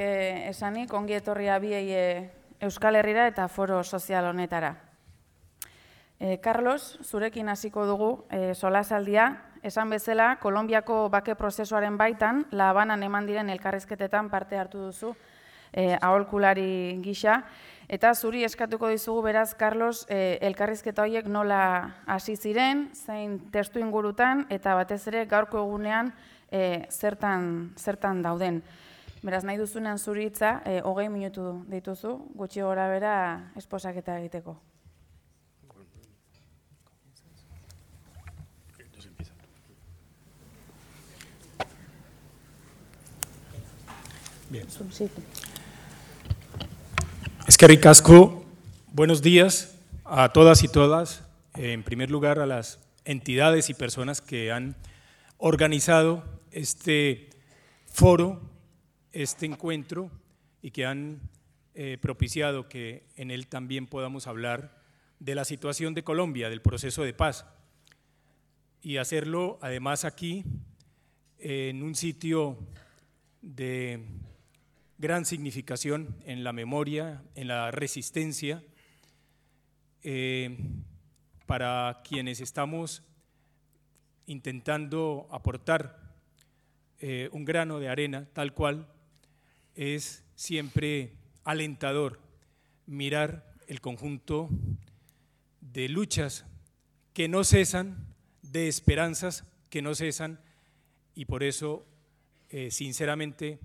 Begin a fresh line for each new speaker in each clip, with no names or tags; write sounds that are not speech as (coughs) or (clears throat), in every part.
eh, esanik, ongi etorria biei eh, Euskal Herrira eta foro sozial honetara. E, Carlos, zurekin hasiko dugu e, solasaldia, esan bezala, Kolombiako bake prozesuaren baitan, labanan eman diren elkarrizketetan parte hartu duzu e, aholkulari gisa, eta zuri eskatuko dizugu beraz, Carlos, e, elkarrizketa horiek nola hasi ziren, zein testu ingurutan, eta batez ere gaurko egunean e, zertan, zertan dauden. Beraz, nahi duzunean zuri hitza, e, hogei minutu dituzu, gutxi gora bera esposaketa egiteko.
Bien. Es que ricasco, buenos días a todas y todas. En primer lugar, a las entidades y personas que han organizado este foro, este encuentro y que han eh, propiciado que en él también podamos hablar de la situación de Colombia, del proceso de paz. Y hacerlo además aquí, en un sitio de gran significación en la memoria, en la resistencia, eh, para quienes estamos intentando aportar eh, un grano de arena tal cual, es siempre alentador mirar el conjunto de luchas que no cesan, de esperanzas que no cesan, y por eso, eh, sinceramente,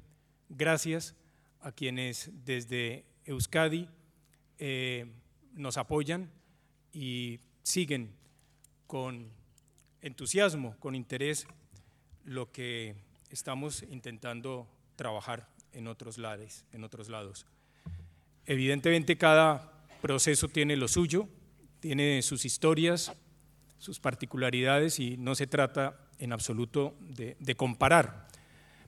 gracias a quienes desde Euskadi eh, nos apoyan y siguen con entusiasmo, con interés, lo que estamos intentando trabajar en otros lados. En otros lados. Evidentemente cada proceso tiene lo suyo, tiene sus historias, sus particularidades y no se trata en absoluto de, de comparar,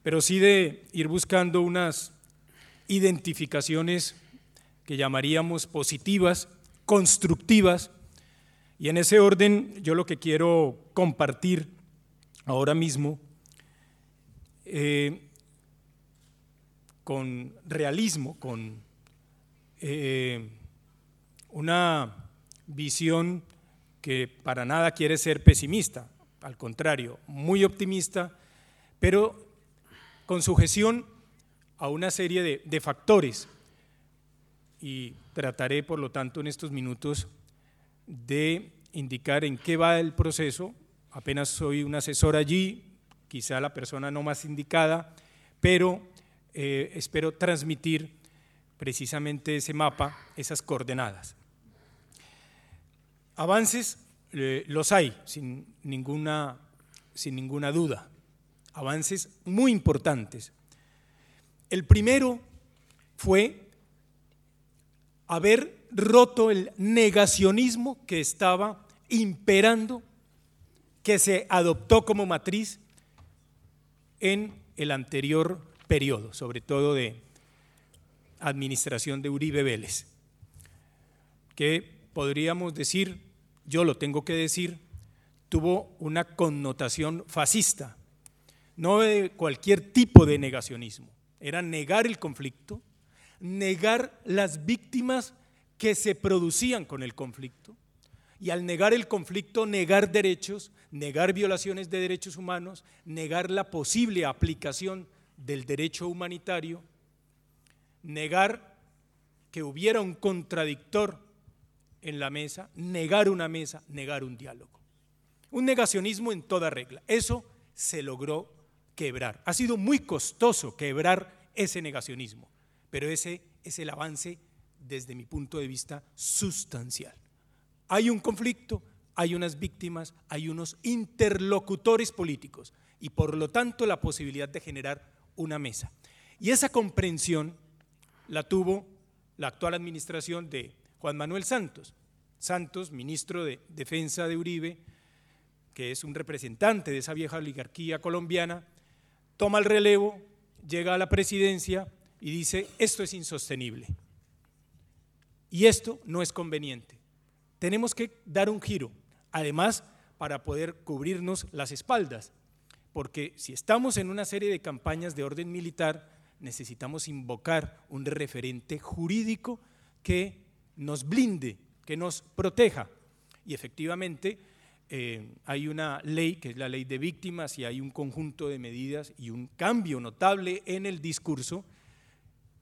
pero sí de ir buscando unas identificaciones que llamaríamos positivas, constructivas, y en ese orden yo lo que quiero compartir ahora mismo eh, con realismo, con eh, una visión que para nada quiere ser pesimista, al contrario, muy optimista, pero con sujeción a una serie de, de factores y trataré, por lo tanto, en estos minutos de indicar en qué va el proceso. Apenas soy un asesor allí, quizá la persona no más indicada, pero eh, espero transmitir precisamente ese mapa, esas coordenadas. Avances eh, los hay, sin ninguna, sin ninguna duda, avances muy importantes, el primero fue haber roto el negacionismo que estaba imperando, que se adoptó como matriz en el anterior periodo, sobre todo de administración de Uribe Vélez, que podríamos decir, yo lo tengo que decir, tuvo una connotación fascista, no de cualquier tipo de negacionismo era negar el conflicto, negar las víctimas que se producían con el conflicto, y al negar el conflicto, negar derechos, negar violaciones de derechos humanos, negar la posible aplicación del derecho humanitario, negar que hubiera un contradictor en la mesa, negar una mesa, negar un diálogo. Un negacionismo en toda regla. Eso se logró quebrar. Ha sido muy costoso quebrar ese negacionismo, pero ese es el avance desde mi punto de vista sustancial. Hay un conflicto, hay unas víctimas, hay unos interlocutores políticos y por lo tanto la posibilidad de generar una mesa. Y esa comprensión la tuvo la actual administración de Juan Manuel Santos. Santos, ministro de Defensa de Uribe, que es un representante de esa vieja oligarquía colombiana, toma el relevo, llega a la presidencia y dice, esto es insostenible y esto no es conveniente. Tenemos que dar un giro, además para poder cubrirnos las espaldas, porque si estamos en una serie de campañas de orden militar, necesitamos invocar un referente jurídico que nos blinde, que nos proteja. Y efectivamente eh, hay una ley, que es la ley de víctimas, y hay un conjunto de medidas y un cambio notable en el discurso,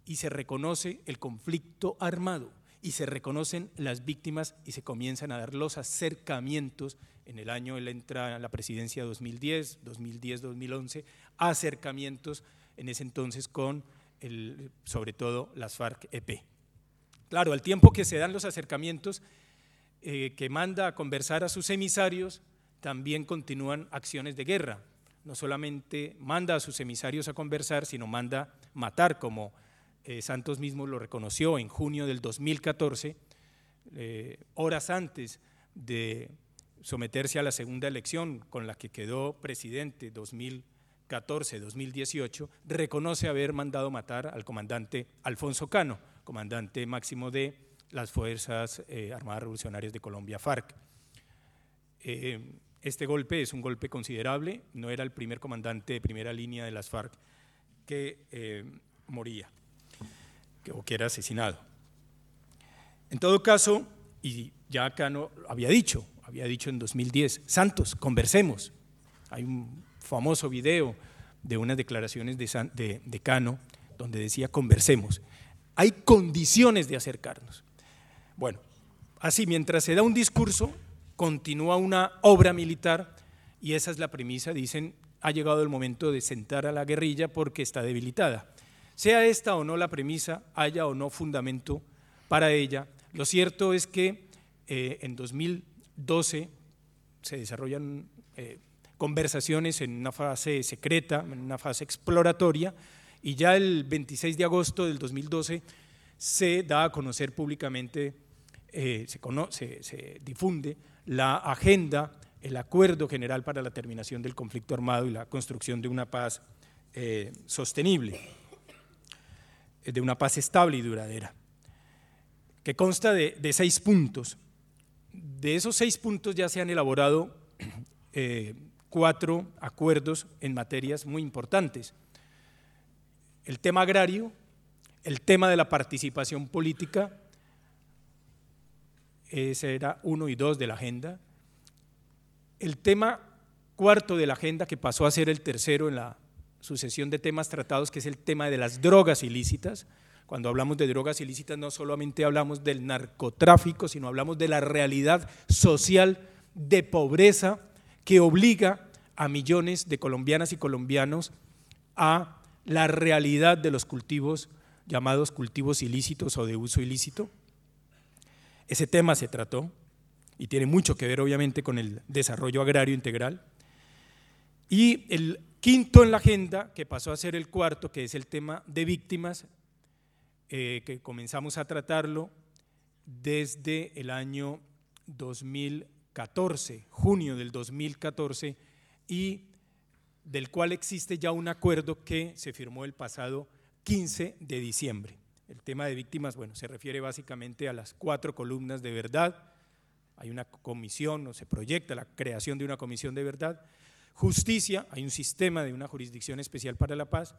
y se reconoce el conflicto armado, y se reconocen las víctimas y se comienzan a dar los acercamientos. En el año él entra a la presidencia 2010, 2010-2011, acercamientos en ese entonces con, el, sobre todo, las FARC-EP. Claro, al tiempo que se dan los acercamientos, eh, que manda a conversar a sus emisarios, también continúan acciones de guerra. No solamente manda a sus emisarios a conversar, sino manda matar, como eh, Santos mismo lo reconoció en junio del 2014, eh, horas antes de someterse a la segunda elección con la que quedó presidente 2014-2018, reconoce haber mandado matar al comandante Alfonso Cano, comandante máximo de las Fuerzas eh, Armadas Revolucionarias de Colombia, FARC. Este golpe es un golpe considerable, no era el primer comandante de primera línea de las FARC que moría o que era asesinado. En todo caso, y ya acá no había dicho, había dicho en 2010, Santos, conversemos. Hay un famoso video de unas declaraciones de, de Cano donde decía conversemos. Hay condiciones de acercarnos. Bueno, así mientras se da un discurso, continúa una obra militar y esa es la premisa, dicen, ha llegado el momento de sentar a la guerrilla porque está debilitada. Sea esta o no la premisa, haya o no fundamento para ella, lo cierto es que eh, en 2012 se desarrollan eh, conversaciones en una fase secreta, en una fase exploratoria, y ya el 26 de agosto del 2012 se da a conocer públicamente eh, se, difunde la agenda, el acuerdo general para la terminación del conflicto armado y la construcción de una paz sostenible, de una paz estable y duradera, que consta de, seis puntos. De esos seis puntos ya se han elaborado cuatro acuerdos en materias muy importantes. El tema agrario, el tema de la participación política, ese era uno y dos de la agenda. El tema cuarto de la agenda, que pasó a ser el tercero en la sucesión de temas tratados, que es el tema de las drogas ilícitas. Cuando hablamos de drogas ilícitas no solamente hablamos del narcotráfico, sino hablamos de la realidad social de pobreza que obliga a millones de colombianas y colombianos a la realidad de los cultivos llamados cultivos ilícitos o de uso ilícito. Ese tema se trató y tiene mucho que ver obviamente con el desarrollo agrario integral. Y el quinto en la agenda, que pasó a ser el cuarto, que es el tema de víctimas, eh, que comenzamos a tratarlo desde el año 2014, junio del 2014, y del cual existe ya un acuerdo que se firmó el pasado 15 de diciembre. El tema de víctimas, bueno, se refiere básicamente a las cuatro columnas de verdad. Hay una comisión, o se proyecta la creación de una comisión de verdad. Justicia, hay un sistema de una jurisdicción especial para la paz.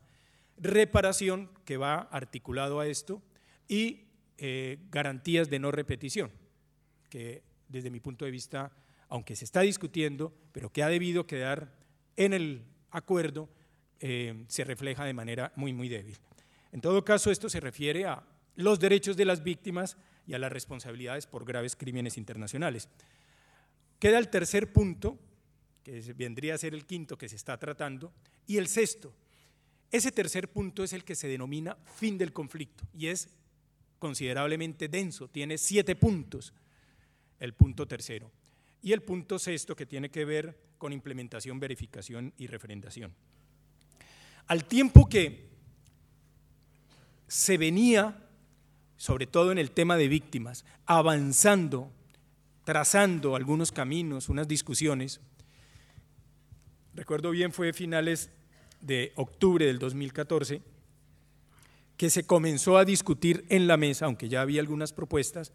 Reparación, que va articulado a esto. Y eh, garantías de no repetición, que desde mi punto de vista, aunque se está discutiendo, pero que ha debido quedar en el acuerdo, eh, se refleja de manera muy, muy débil. En todo caso, esto se refiere a los derechos de las víctimas y a las responsabilidades por graves crímenes internacionales. Queda el tercer punto, que vendría a ser el quinto que se está tratando, y el sexto. Ese tercer punto es el que se denomina fin del conflicto y es considerablemente denso, tiene siete puntos, el punto tercero. Y el punto sexto que tiene que ver con implementación, verificación y referendación. Al tiempo que se venía, sobre todo en el tema de víctimas, avanzando, trazando algunos caminos, unas discusiones. Recuerdo bien, fue finales de octubre del 2014 que se comenzó a discutir en la mesa, aunque ya había algunas propuestas,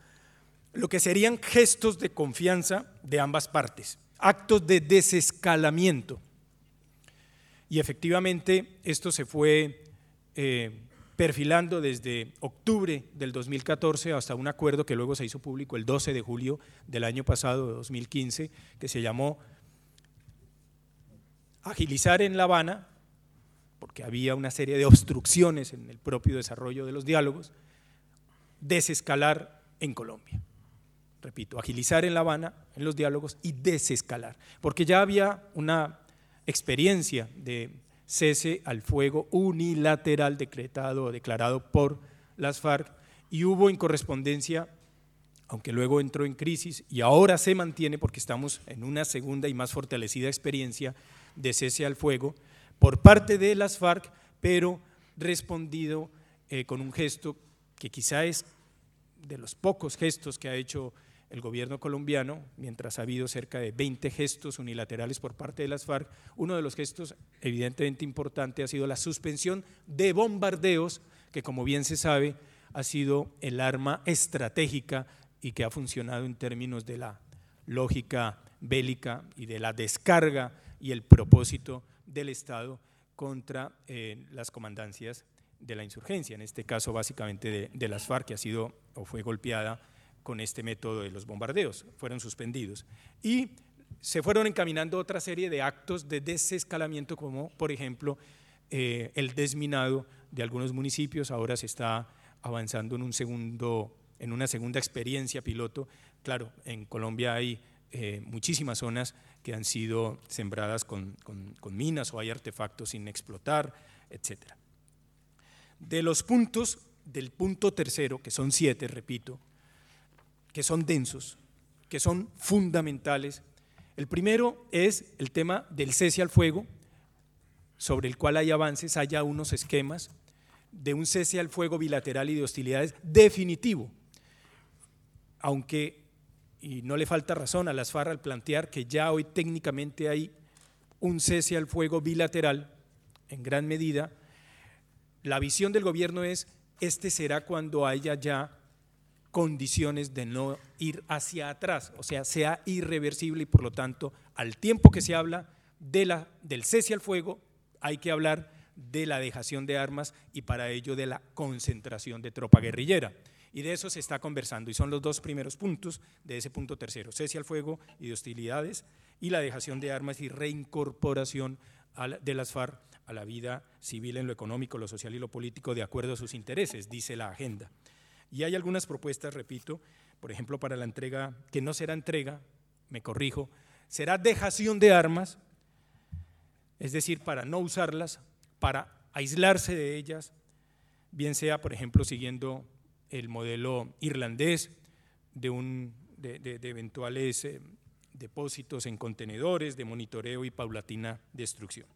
lo que serían gestos de confianza de ambas partes, actos de desescalamiento. Y efectivamente esto se fue eh, perfilando desde octubre del 2014 hasta un acuerdo que luego se hizo público el 12 de julio del año pasado, 2015, que se llamó Agilizar en La Habana, porque había una serie de obstrucciones en el propio desarrollo de los diálogos, desescalar en Colombia. Repito, agilizar en La Habana en los diálogos y desescalar, porque ya había una experiencia de cese al fuego unilateral decretado o declarado por las FARC y hubo en correspondencia, aunque luego entró en crisis y ahora se mantiene porque estamos en una segunda y más fortalecida experiencia de cese al fuego por parte de las FARC, pero respondido eh, con un gesto que quizá es de los pocos gestos que ha hecho el gobierno colombiano, mientras ha habido cerca de 20 gestos unilaterales por parte de las FARC, uno de los gestos evidentemente importante ha sido la suspensión de bombardeos, que como bien se sabe ha sido el arma estratégica y que ha funcionado en términos de la lógica bélica y de la descarga y el propósito del Estado contra eh, las comandancias de la insurgencia, en este caso básicamente de, de las FARC, que ha sido o fue golpeada con este método de los bombardeos, fueron suspendidos. Y se fueron encaminando otra serie de actos de desescalamiento, como por ejemplo eh, el desminado de algunos municipios, ahora se está avanzando en, un segundo, en una segunda experiencia piloto. Claro, en Colombia hay eh, muchísimas zonas que han sido sembradas con, con minas o hay artefactos sin explotar, etc. De los puntos, del punto tercero, que son siete, repito, que son densos, que son fundamentales. El primero es el tema del cese al fuego, sobre el cual hay avances, haya unos esquemas de un cese al fuego bilateral y de hostilidades definitivo, aunque, y no le falta razón a las FARC al plantear que ya hoy técnicamente hay un cese al fuego bilateral, en gran medida, la visión del gobierno es, este será cuando haya ya condiciones de no ir hacia atrás, o sea, sea irreversible y por lo tanto, al tiempo que se habla de la, del cese al fuego, hay que hablar de la dejación de armas y para ello de la concentración de tropa guerrillera. Y de eso se está conversando y son los dos primeros puntos de ese punto tercero, cese al fuego y de hostilidades y la dejación de armas y reincorporación de las FARC a la vida civil en lo económico, lo social y lo político de acuerdo a sus intereses, dice la agenda. Y hay algunas propuestas, repito, por ejemplo, para la entrega, que no será entrega, me corrijo, será dejación de armas, es decir, para no usarlas, para aislarse de ellas, bien sea, por ejemplo, siguiendo el modelo irlandés de, un, de, eventuales eh, depósitos en contenedores, de monitoreo y paulatina destrucción.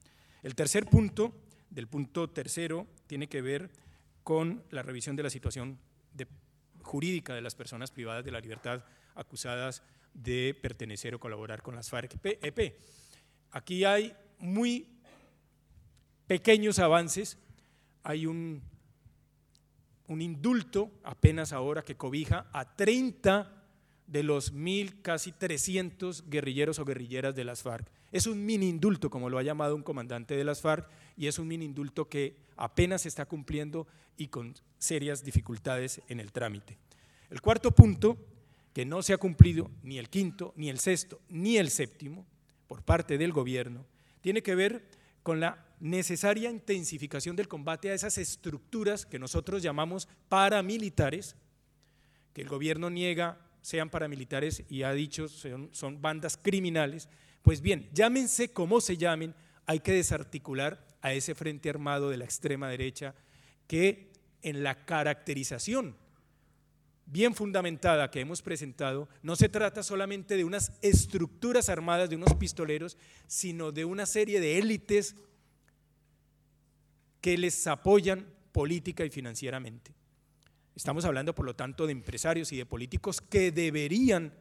El tercer punto, del punto tercero, tiene que ver con la revisión de la situación jurídica de las personas privadas de la libertad acusadas de pertenecer o colaborar con las FARC-EP. E Aquí hay muy pequeños avances, hay un, un indulto apenas ahora que cobija a 30 de los mil, casi 300 guerrilleros o guerrilleras de las FARC. Es un mini indulto, como lo ha llamado un comandante de las FARC, y es un mini indulto que apenas se está cumpliendo y con serias dificultades en el trámite. El cuarto punto, que no se ha cumplido ni el quinto, ni el sexto, ni el séptimo, por parte del gobierno, tiene que ver con la necesaria intensificación del combate a esas estructuras que nosotros llamamos paramilitares, que el gobierno niega sean paramilitares y ha dicho son, son bandas criminales. Pues bien, llámense como se llamen, hay que desarticular a ese frente armado de la extrema derecha que en la caracterización bien fundamentada que hemos presentado, no se trata solamente de unas estructuras armadas, de unos pistoleros, sino de una serie de élites que les apoyan política y financieramente. Estamos hablando, por lo tanto, de empresarios y de políticos que deberían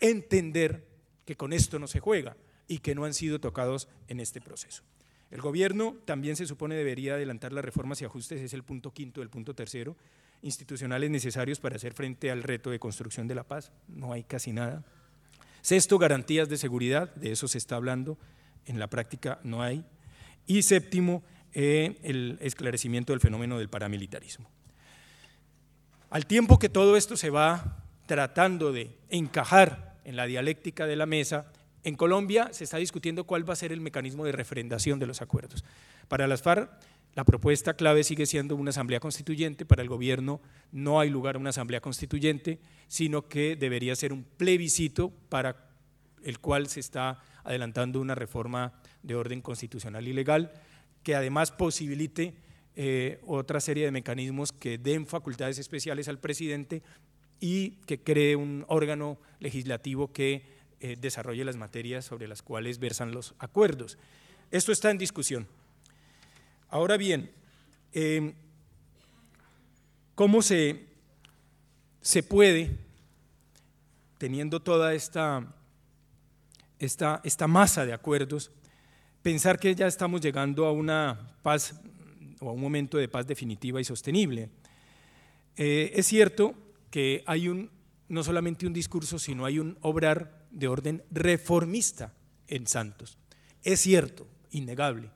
entender que con esto no se juega y que no han sido tocados en este proceso. El gobierno también se supone debería adelantar las reformas y ajustes, es el punto quinto del punto tercero, institucionales necesarios para hacer frente al reto de construcción de la paz. No hay casi nada. Sexto, garantías de seguridad, de eso se está hablando, en la práctica no hay. Y séptimo, eh, el esclarecimiento del fenómeno del paramilitarismo. Al tiempo que todo esto se va tratando de encajar en la dialéctica de la mesa, en Colombia se está discutiendo cuál va a ser el mecanismo de refrendación de los acuerdos. Para las FARC, la propuesta clave sigue siendo una asamblea constituyente. Para el gobierno no hay lugar a una asamblea constituyente, sino que debería ser un plebiscito para el cual se está adelantando una reforma de orden constitucional y legal que además posibilite eh, otra serie de mecanismos que den facultades especiales al presidente y que cree un órgano legislativo que eh, desarrolle las materias sobre las cuales versan los acuerdos. Esto está en discusión. Ahora bien, em, ¿cómo se, se puede, teniendo toda esta, esta, esta masa de acuerdos, pensar que ya estamos llegando a una paz o a un momento de paz definitiva y sostenible? Eh, es cierto que hay un, no solamente un discurso, sino hay un obrar de orden reformista en Santos. Es cierto, innegable.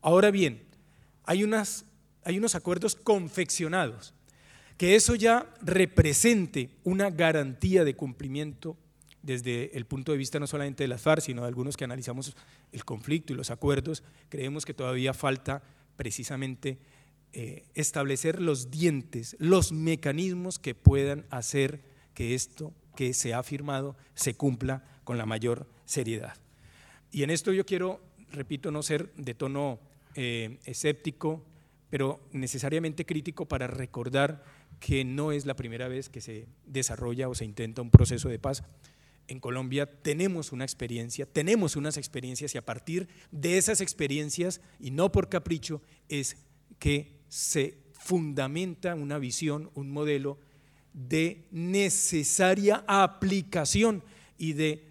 Ahora bien, hay, unas, hay unos acuerdos confeccionados, que eso ya represente una garantía de cumplimiento desde el punto de vista no solamente de las FARC, sino de algunos que analizamos el conflicto y los acuerdos, creemos que todavía falta precisamente eh, establecer los dientes, los mecanismos que puedan hacer que esto que se ha firmado se cumpla con la mayor seriedad. Y en esto yo quiero, repito, no ser de tono eh, escéptico, pero necesariamente crítico para recordar que no es la primera vez que se desarrolla o se intenta un proceso de paz. En Colombia tenemos una experiencia, tenemos unas experiencias y a partir de esas experiencias, y no por capricho, es que se fundamenta una visión, un modelo de necesaria aplicación y de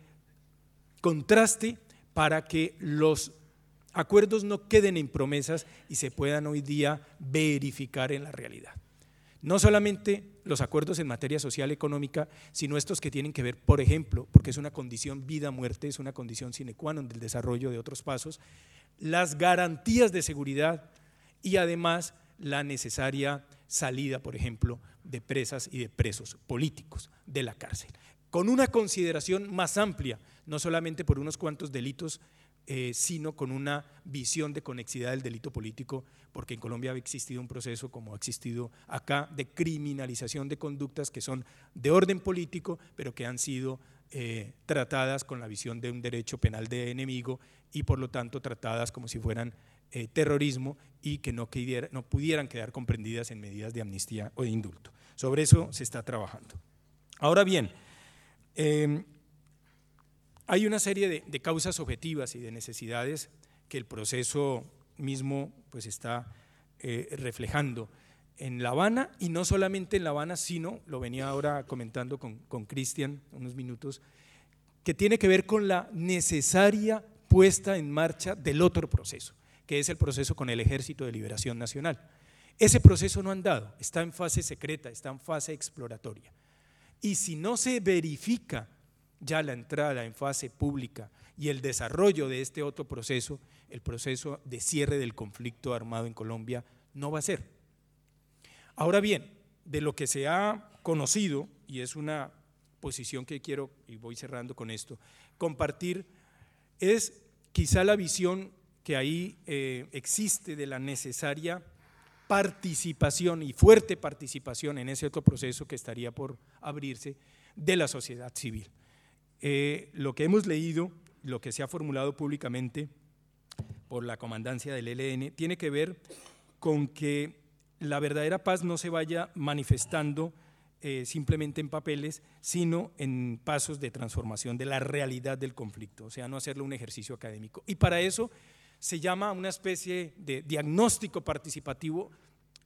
contraste para que los acuerdos no queden en promesas y se puedan hoy día verificar en la realidad. No solamente los acuerdos en materia social económica, sino estos que tienen que ver, por ejemplo, porque es una condición vida-muerte, es una condición sine qua non del desarrollo de otros pasos, las garantías de seguridad y además la necesaria salida, por ejemplo, de presas y de presos políticos de la cárcel, con una consideración más amplia, no solamente por unos cuantos delitos, eh, sino con una visión de conexidad del delito político, porque en Colombia ha existido un proceso, como ha existido acá, de criminalización de conductas que son de orden político, pero que han sido eh, tratadas con la visión de un derecho penal de enemigo y por lo tanto tratadas como si fueran eh, terrorismo y que no, no pudieran quedar comprendidas en medidas de amnistía o de indulto. Sobre eso se está trabajando. Ahora bien, em, hay una serie de, causas objetivas y de necesidades que el proceso mismo pues, está eh, reflejando en La Habana y no solamente en La Habana, sino, lo venía ahora comentando con Cristian unos minutos, que tiene que ver con la necesaria puesta en marcha del otro proceso que es el proceso con el Ejército de Liberación Nacional. Ese proceso no ha andado, está en fase secreta, está en fase exploratoria. Y si no se verifica ya la entrada en fase pública y el desarrollo de este otro proceso, el proceso de cierre del conflicto armado en Colombia no va a ser. Ahora bien, de lo que se ha conocido, y es una posición que quiero, y voy cerrando con esto, compartir, es quizá la visión que ahí eh, existe de la necesaria participación y fuerte participación en ese otro proceso que estaría por abrirse de la sociedad civil. Eh, lo que hemos leído, lo que se ha formulado públicamente por la comandancia del ELN, tiene que ver con que la verdadera paz no se vaya manifestando eh, simplemente en papeles, sino en pasos de transformación de la realidad del conflicto, o sea, no hacerlo un ejercicio académico. Y para eso se llama una especie de diagnóstico participativo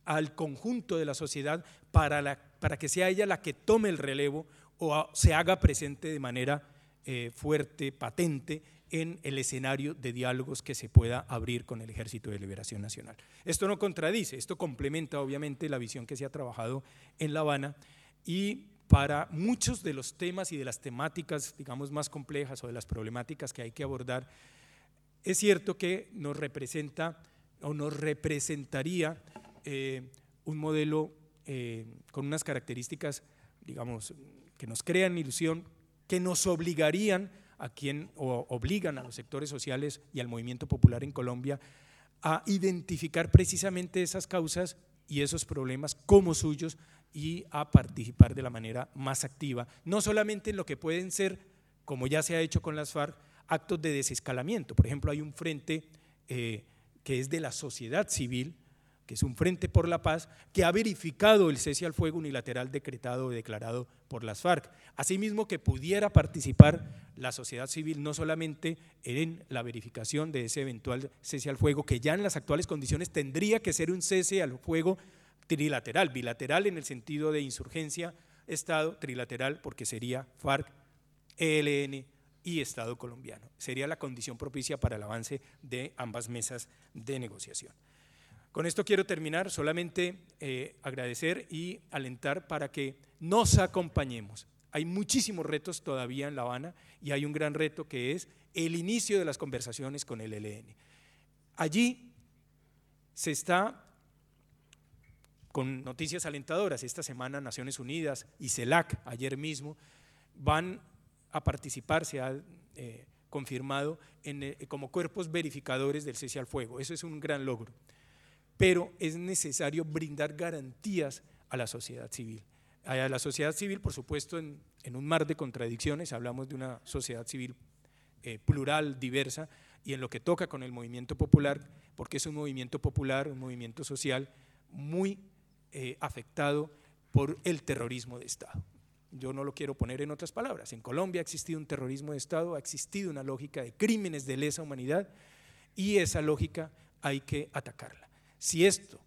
al conjunto de la sociedad para, para que sea ella la que tome el relevo o se haga presente de manera eh, fuerte, patente, en el escenario de diálogos que se pueda abrir con el Ejército de Liberación Nacional. Esto no contradice, esto complementa obviamente la visión que se ha trabajado en La Habana y para muchos de los temas y de las temáticas, digamos, más complejas o de las problemáticas que hay que abordar, es cierto que nos representa o nos representaría un modelo con unas características, digamos, que nos crean ilusión, que nos obligarían a quien o obligan a los sectores sociales y al movimiento popular en Colombia a identificar precisamente esas causas y esos problemas como suyos y a participar de la manera más activa, no solamente en lo que pueden ser, como ya se ha hecho con las FARC, actos de desescalamiento. Por ejemplo, hay un frente eh, que es de la sociedad civil, que es un Frente por la Paz, que ha verificado el cese al fuego unilateral decretado o declarado por las FARC. Asimismo, que pudiera participar la sociedad civil no solamente en la verificación de ese eventual cese al fuego, que ya en las actuales condiciones tendría que ser un cese al fuego trilateral, bilateral en el sentido de insurgencia, Estado, trilateral porque sería FARC, ELN y Estado colombiano. Sería la condición propicia para el avance de ambas mesas de negociación. Con esto quiero terminar, solamente eh, agradecer y alentar para que nos acompañemos. Hay muchísimos retos todavía en La Habana y hay un gran reto que es el inicio de las conversaciones con el ELN. Allí se está con noticias alentadoras. Esta semana Naciones Unidas y CELAC, ayer mismo, van a participar, se ha eh, confirmado, eh, como cuerpos verificadores del cese al fuego. Eso es un gran logro pero es necesario brindar garantías a la sociedad civil. A la sociedad civil, por supuesto, en, un mar de contradicciones, hablamos de una sociedad civil eh, plural, diversa, y en lo que toca con el movimiento popular, porque es un movimiento popular, un movimiento social muy eh, afectado por el terrorismo de Estado. Yo no lo quiero poner en otras palabras. En Colombia ha existido un terrorismo de Estado, ha existido una lógica de crímenes de lesa humanidad y esa lógica hay que atacarla. Si esto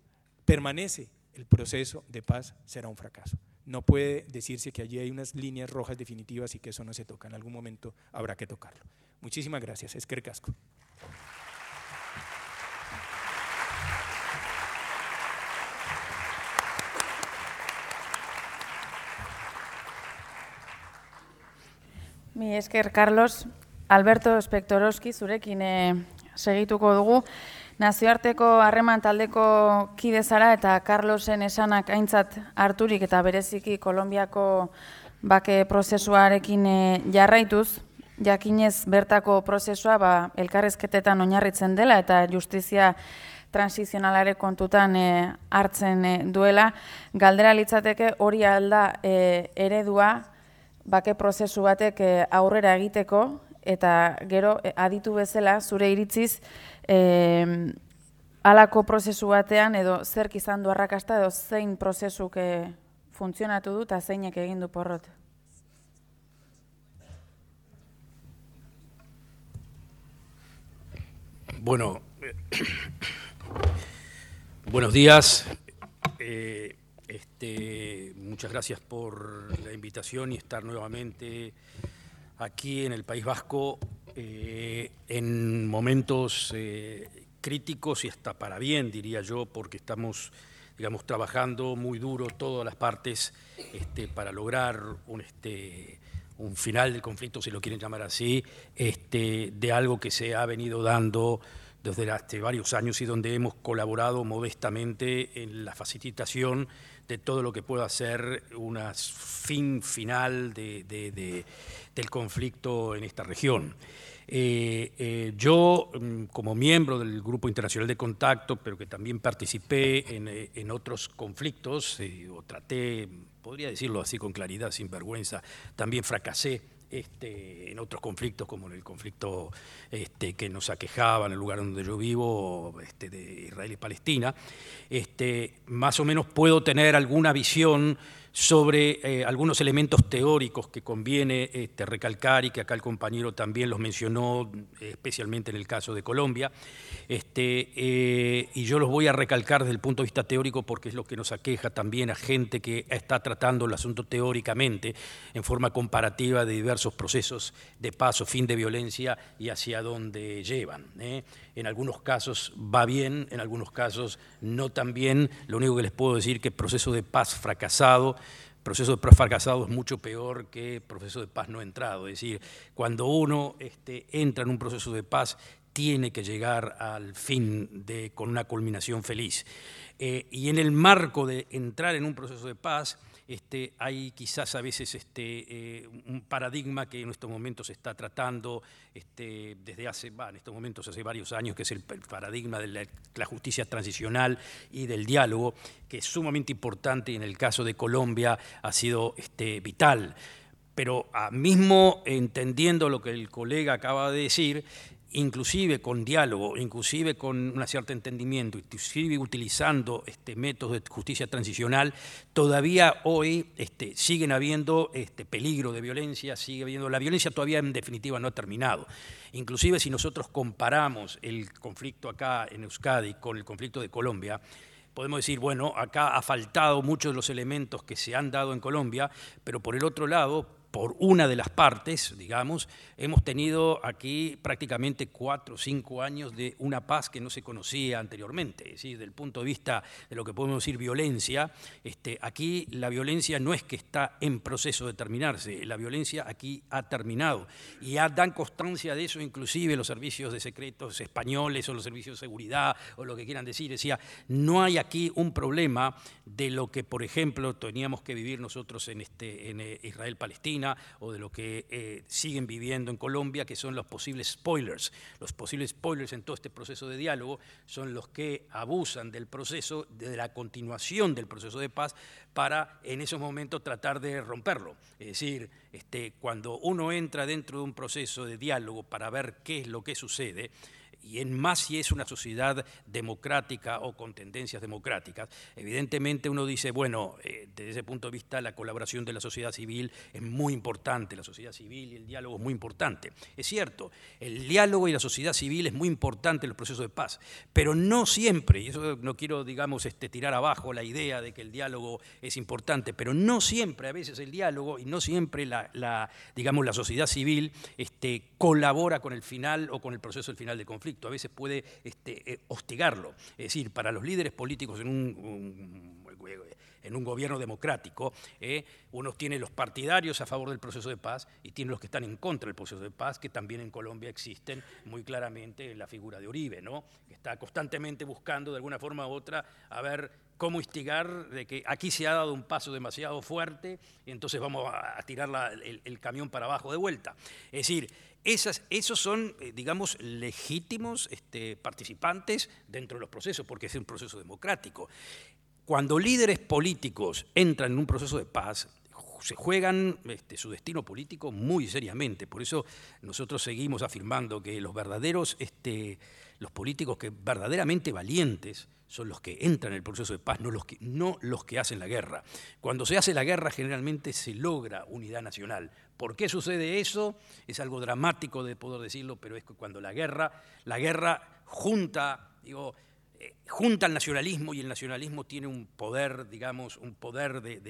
permanece, el proceso de paz será un fracaso. No puede decirse que allí hay unas líneas rojas definitivas y que eso no se toca. En algún momento habrá que tocarlo. Muchísimas gracias. Esquer Casco.
Mi esker Carlos, Alberto Spektorowski zurekin eh, segituko dugu. Nazioarteko harreman taldeko kide zara eta Carlosen esanak aintzat harturik eta bereziki Kolombiako bake prozesuarekin eh, jarraituz, jakinez bertako prozesua ba, elkarrezketetan oinarritzen dela eta justizia transizionalare kontutan eh, hartzen eh, duela, galdera litzateke hori alda eredua bake prozesu batek aurrera egiteko eta gero aditu bezala zure iritziz e, alako prozesu batean edo zerk izan du arrakasta edo zein prozesuk e, funtzionatu du eta zeinek egin du porrot.
Bueno, (coughs) buenos días. Eh, este, muchas gracias por la invitación y estar nuevamente aquí en el País Vasco eh, en momentos eh, críticos y hasta para bien, diría yo, porque estamos digamos, trabajando muy duro todas las partes este, para lograr un, este, un final del conflicto, si lo quieren llamar así, este, de algo que se ha venido dando desde hace varios años y donde hemos colaborado modestamente en la facilitación de todo lo que pueda ser un fin final de, del conflicto en esta región. Eh, eh, yo, mm, como miembro del Grupo Internacional de Contacto, pero que también participé en, eh, en otros conflictos, o traté, podría decirlo así con claridad, sin vergüenza, también fracasé este, en otros conflictos, como en el conflicto este, que nos aquejaba en el lugar donde yo vivo, este, de Israel y Palestina, este, más o menos puedo tener alguna visión sobre eh, algunos elementos teóricos que conviene este, recalcar y que acá el compañero también los mencionó, especialmente en el caso de Colombia. Este, eh, y yo los voy a recalcar desde el punto de vista teórico porque es lo que nos aqueja también a gente que está tratando el asunto teóricamente en forma comparativa de diversos procesos de paso, fin de violencia y hacia dónde llevan. ¿eh? En algunos casos va bien, en algunos casos no tan bien. Lo único que les puedo decir que proceso de paz fracasado proceso de paz fracasado es mucho peor que proceso de paz no entrado. Es decir, cuando uno este, entra en un proceso de paz, tiene que llegar al fin de, con una culminación feliz. Eh, y en el marco de entrar en un proceso de paz, este, hay quizás a veces este, eh, un paradigma que en estos momentos se está tratando este, desde hace, en estos momentos hace varios años, que es el, paradigma de la, justicia transicional y del diálogo, que es sumamente importante y en el caso de Colombia ha sido este, vital. Pero mismo entendiendo lo que el colega acaba de decir, inclusive con diálogo, inclusive con un cierto entendimiento, inclusive utilizando este, métodos de justicia transicional, todavía hoy este, siguen habiendo este, peligro de violencia, sigue habiendo, la violencia todavía en definitiva no ha terminado. Inclusive si nosotros comparamos el conflicto acá en Euskadi con el conflicto de Colombia, podemos decir, bueno, acá ha faltado muchos de los elementos que se han dado en Colombia, pero por el otro lado, por una de las partes, digamos, hemos tenido aquí prácticamente cuatro o cinco años de una paz que no se conocía anteriormente. Es decir, desde el punto de vista de lo que podemos decir violencia, este, aquí la violencia no es que está en proceso de terminarse, la violencia aquí ha terminado. Y dan constancia de eso inclusive los servicios de secretos españoles o los servicios de seguridad o lo que quieran decir. Decía, no hay aquí un problema de lo que, por ejemplo, teníamos que vivir nosotros en, este, en eh, O de lo que eh, siguen viviendo en Colombia, que son los posibles spoilers. Los posibles spoilers en todo este proceso de diálogo son los que abusan del proceso, de la continuación del proceso de paz, para en esos momentos tratar de romperlo. Es decir, este, cuando uno entra dentro de un proceso de diálogo para ver qué es lo que sucede, y en más si es una sociedad democrática o con tendencias democráticas, evidentemente uno dice, bueno, eh, desde ese punto de vista la colaboración de la sociedad civil es muy importante, la sociedad civil y el diálogo es muy importante. Es cierto, el diálogo y la sociedad civil es muy importante en los procesos de paz, pero no siempre, y eso no quiero, digamos, este, tirar abajo la idea de que el diálogo es importante, pero no siempre, a veces el diálogo y no siempre la, digamos, la sociedad civil este, colabora con el final o con el proceso del final del conflicto a veces puede este, eh, hostigarlo. Es decir, para los líderes políticos en un, en un gobierno democrático, eh, unos tienen los partidarios a favor del proceso de paz y tienen los que están en contra del proceso de paz, que también en Colombia existen muy claramente en la figura de Uribe, ¿no? que está constantemente buscando de alguna forma u otra a ver cómo instigar de que aquí se ha dado un paso demasiado fuerte y entonces vamos a, tirar el, el, camión para abajo de vuelta. Es decir, esos son, eh, digamos, legítimos este, participantes dentro de los procesos, porque es un proceso democrático. Cuando líderes políticos entran en un proceso de paz, se juegan este, su destino político muy seriamente. Por eso nosotros seguimos afirmando que los verdaderos, este, los políticos que verdaderamente valientes, son los que entran en el proceso de paz, no los, que, no los que hacen la guerra. Cuando se hace la guerra generalmente se logra unidad nacional. ¿Por qué sucede eso? Es algo dramático de poder decirlo, pero es que cuando la guerra, la guerra junta, digo, eh, junta nacionalismo y el nacionalismo tiene un poder, digamos, un poder de,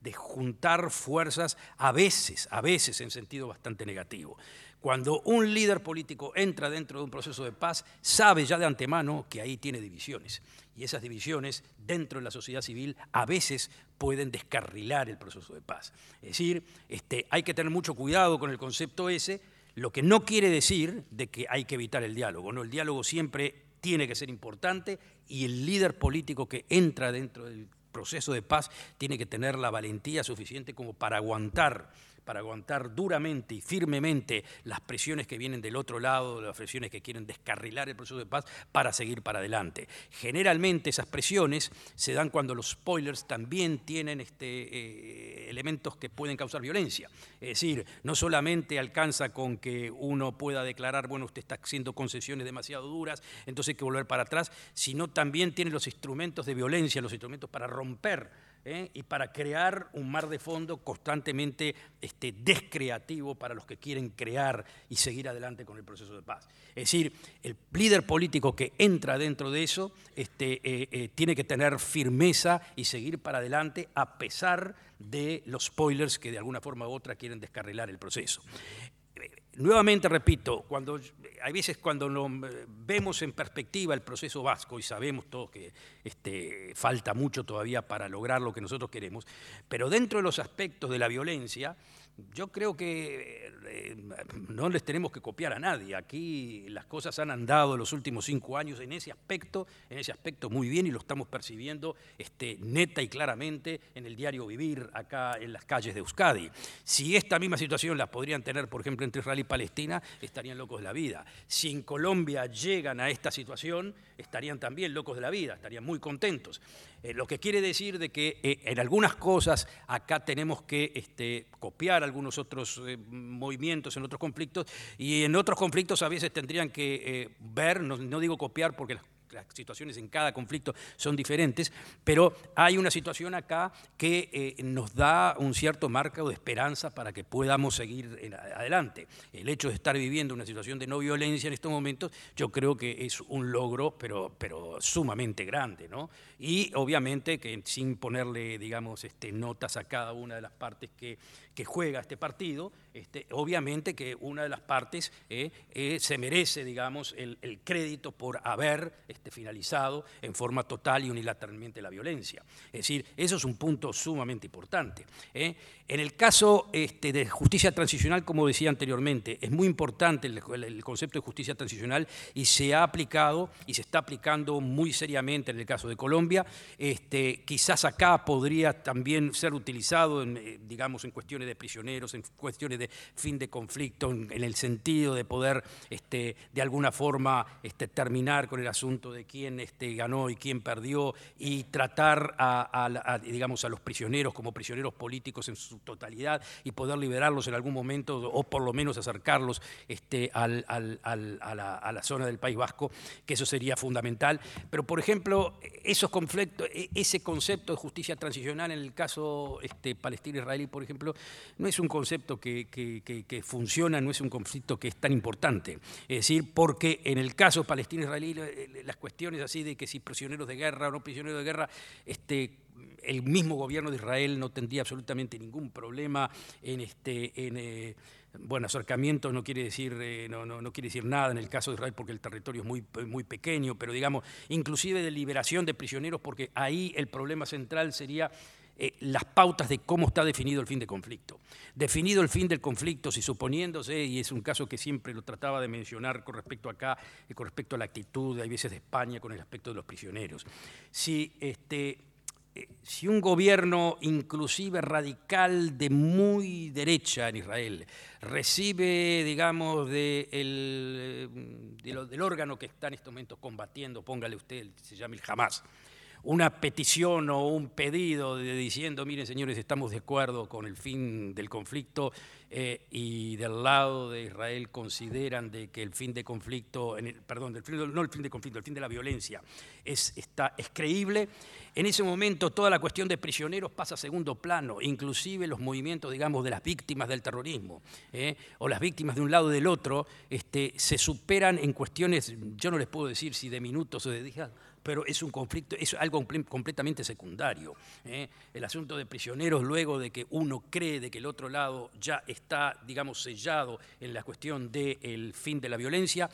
de juntar fuerzas a veces, a veces en sentido bastante negativo. Cuando un líder político entra dentro de un proceso de paz, sabe ya de antemano que ahí tiene divisiones. Y esas divisiones dentro de la sociedad civil a veces pueden descarrilar el proceso de paz. Es decir, este, hay que tener mucho cuidado con el concepto ese, lo que no quiere decir de que hay que evitar el diálogo. ¿no? El diálogo siempre tiene que ser importante y el líder político que entra dentro del proceso de paz tiene que tener la valentía suficiente como para aguantar para aguantar duramente y firmemente las presiones que vienen del otro lado, las presiones que quieren descarrilar el proceso de paz para seguir para adelante. Generalmente esas presiones se dan cuando los spoilers también tienen este, eh, elementos que pueden causar violencia. Es decir, no solamente alcanza con que uno pueda declarar, bueno, usted está haciendo concesiones demasiado duras, entonces hay que volver para atrás, sino también tiene los instrumentos de violencia, los instrumentos para romper ¿eh? y para crear un mar de fondo constantemente este, descreativo para los que quieren crear y seguir adelante con el proceso de paz. Es decir, el líder político que entra dentro de eso este, eh, eh, tiene que tener firmeza y seguir para adelante a pesar de los spoilers que de alguna forma u otra quieren descarrilar el proceso. Nuevamente repito, cuando, hay veces cuando vemos en perspectiva el proceso vasco y sabemos todos que este, falta mucho todavía para lograr lo que nosotros queremos, pero dentro de los aspectos de la violencia, yo creo que eh, no les tenemos que copiar a nadie. Aquí las cosas han andado los últimos cinco años en ese aspecto, en ese aspecto muy bien y lo estamos percibiendo este, neta y claramente en el diario Vivir acá en las calles de Euskadi. Si esta misma situación la podrían tener, por ejemplo, entre Israel y Palestina, estarían locos de la vida. Si en Colombia llegan a esta situación, estarían también locos de la vida, estarían muy contentos. Eh, lo que quiere decir de que eh, en algunas cosas acá tenemos que este, copiar algunos otros eh, movimientos en otros conflictos y en otros conflictos a veces tendrían que ver, no, no digo copiar porque las las situaciones en cada conflicto son diferentes, pero hay una situación acá que eh, nos da un cierto marco de esperanza para que podamos seguir adelante. El hecho de estar viviendo una situación de no violencia en estos momentos, yo creo que es un logro, pero, pero sumamente grande, ¿no? Y obviamente que sin ponerle, digamos, este, notas a cada una de las partes que, que juega este partido, este, obviamente que una de las partes eh, eh, se merece, digamos, el, crédito por haber este, finalizado en forma total y unilateralmente la violencia. Es decir, eso es un punto sumamente importante. ¿eh? En el caso este, de justicia transicional, como decía anteriormente, es muy importante el, concepto de justicia transicional y se ha aplicado y se está aplicando muy seriamente en el caso de Colombia. Quizás acá podría también ser utilizado, en, digamos, en cuestiones de prisioneros, en cuestiones de fin de conflicto, en, el sentido de poder este, de alguna forma este, terminar con el asunto de quién este, ganó y quién perdió y tratar a, digamos, a los prisioneros como prisioneros políticos en su totalidad y poder liberarlos en algún momento o por lo menos acercarlos este, a, a, la, zona del País Vasco, que eso sería fundamental. Pero, por ejemplo, esos conflictos, e, ese concepto de justicia transicional en el caso este, palestino-israelí, por ejemplo, no es un concepto que, funciona, no es un conflicto que es tan importante. Es decir, porque en el caso palestino-israelí, las cuestiones así de que si prisioneros de guerra o no prisioneros de guerra, este, el mismo gobierno de Israel no tendría absolutamente ningún problema en, este, en eh, bueno, acercamiento no quiere decir eh, no, no, no, quiere decir nada en el caso de Israel porque el territorio es muy, muy pequeño, pero digamos, inclusive de liberación de prisioneros, porque ahí el problema central sería eh, las pautas de cómo está definido el fin de conflicto. Definido el fin del conflicto, si suponiéndose, y es un caso que siempre lo trataba de mencionar con respecto acá, y con respecto a la actitud, hay veces de España con el aspecto de los prisioneros. Si, este, eh, si un gobierno inclusive radical de muy derecha en Israel recibe, digamos, de el, eh, del órgano que está en estos momentos combatiendo, póngale usted, se llama el Hamas, una petición o un pedido de, diciendo, miren señores, estamos de acuerdo con el fin del conflicto eh, y del lado de Israel consideran de que el fin de conflicto, perdón, no el fin de conflicto, el fin de la violencia es, está, es creíble, en ese momento toda la cuestión de prisioneros pasa a segundo plano, inclusive los movimientos, digamos, de las víctimas del terrorismo eh, o las víctimas de un lado y del otro, este, se superan en cuestiones, yo no les puedo decir si de minutos o de días, pero es un conflicto, es algo completamente secundario. ¿eh? El asunto de prisioneros, luego de que uno cree de que el otro lado ya está, digamos, sellado en la cuestión del fin de la violencia,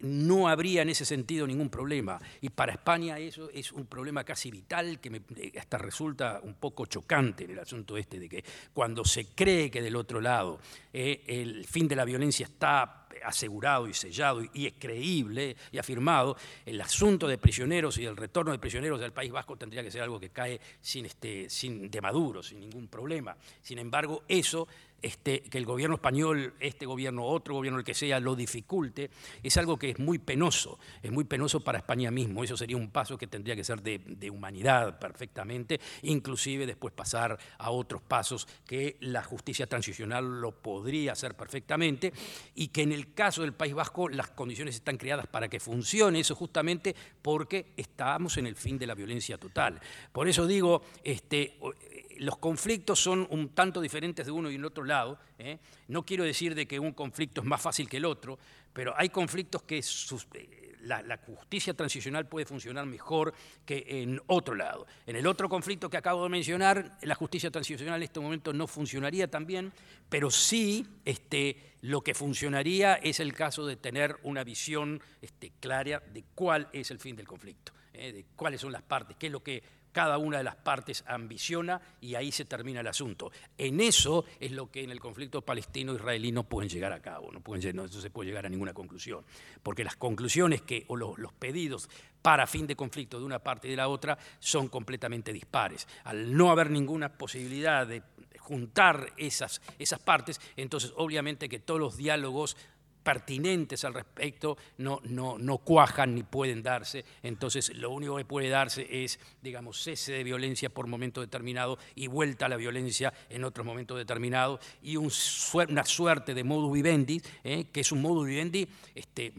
no habría en ese sentido ningún problema. Y para España eso es un problema casi vital que eh, hasta resulta un poco chocante en el asunto este de que cuando se cree que del otro lado eh, el fin de la violencia está asegurado y sellado y es creíble y afirmado, el asunto de prisioneros y el retorno de prisioneros del País Vasco tendría que ser algo que cae sin, este, sin de Maduro, sin ningún problema. Sin embargo, eso este, que el gobierno español, este gobierno, otro gobierno, el que sea, lo dificulte, es algo que es muy penoso, es muy penoso para España mismo. Eso sería un paso que tendría que ser de, humanidad perfectamente, inclusive después pasar a otros pasos que la justicia transicional lo podría hacer perfectamente y que en el caso del País Vasco las condiciones están creadas para que funcione eso justamente porque estamos en el fin de la violencia total. Por eso digo, este, los conflictos son un tanto diferentes de uno y el otro lado. ¿eh? No quiero decir de que un conflicto es más fácil que el otro, pero hay conflictos que eh, la, justicia transicional puede funcionar mejor que en otro lado. En el otro conflicto que acabo de mencionar, la justicia transicional en este momento no funcionaría tan bien, pero sí este, lo que funcionaría es el caso de tener una visión este, clara de cuál es el fin del conflicto, ¿eh? de cuáles son las partes, qué es lo que cada una de las partes ambiciona y ahí se termina el asunto. En eso es lo que en el conflicto palestino-israelí no pueden llegar a cabo, no, pueden, no se puede llegar a ninguna conclusión, porque las conclusiones que, o los, pedidos para fin de conflicto de una parte y de la otra son completamente dispares. Al no haber ninguna posibilidad de juntar esas, esas partes, entonces obviamente que todos los diálogos pertinentes al respecto no, no, no cuajan ni pueden darse. Entonces, lo único que puede darse es, digamos, cese de violencia por momento determinado y vuelta a la violencia en otro momento determinado y un, una suerte de modus vivendi, ¿eh? que es un modus vivendi, este,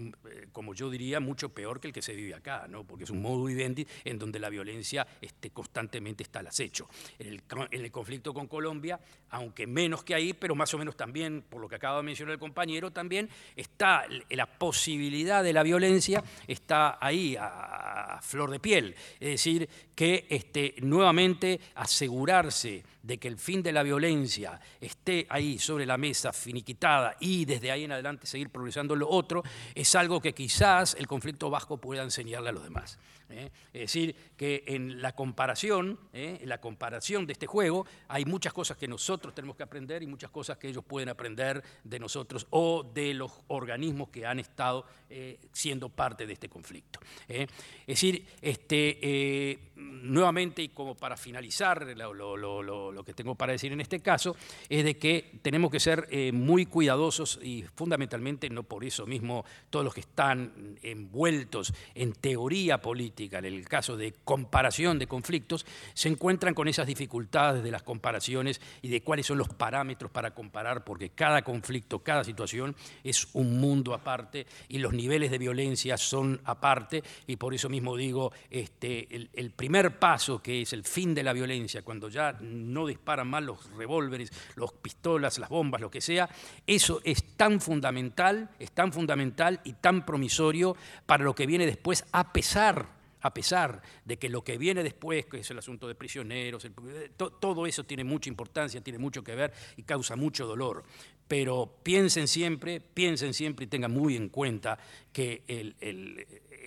como yo diría, mucho peor que el que se vive acá, ¿no? porque es un modus vivendi en donde la violencia este, constantemente está al acecho. En el conflicto con Colombia, aunque menos que ahí, pero más o menos también, por lo que acaba de mencionar el compañero, también está la posibilidad de la violencia, está ahí a, flor de piel. Es decir, que este, nuevamente asegurarse de que el fin de la violencia esté ahí sobre la mesa, finiquitada, y desde ahí en adelante seguir progresando lo otro, es algo que quizás el conflicto vasco pueda enseñarle a los demás. ¿eh? Es decir, que en la comparación, ¿eh? en la comparación de este juego, hay muchas cosas que nosotros tenemos que aprender y muchas cosas que ellos pueden aprender de nosotros o de los organismos que han estado eh, siendo parte de este conflicto. Es decir, este, nuevamente, y como para finalizar lo, que tengo para decir en este caso, es de que tenemos que ser muy cuidadosos y fundamentalmente, no por eso mismo, todos los que están envueltos en teoría política, en el caso de comparación de conflictos, se encuentran con esas dificultades de las comparaciones y de cuáles son los parámetros para comparar, porque cada conflicto, cada situación es un mundo aparte y los niveles de violencia son aparte. Y por eso mismo digo, este, el primer paso que es el fin de la violencia, cuando ya no disparan más los revólveres, las pistolas, las bombas, lo que sea, eso es tan fundamental, es tan fundamental y tan promisorio para lo que viene después, a pesar a pesar de que lo que viene después, que es el asunto de prisioneros, todo eso tiene mucha importancia, tiene mucho que ver y causa mucho dolor. Pero piensen siempre, piensen siempre y tengan muy en cuenta que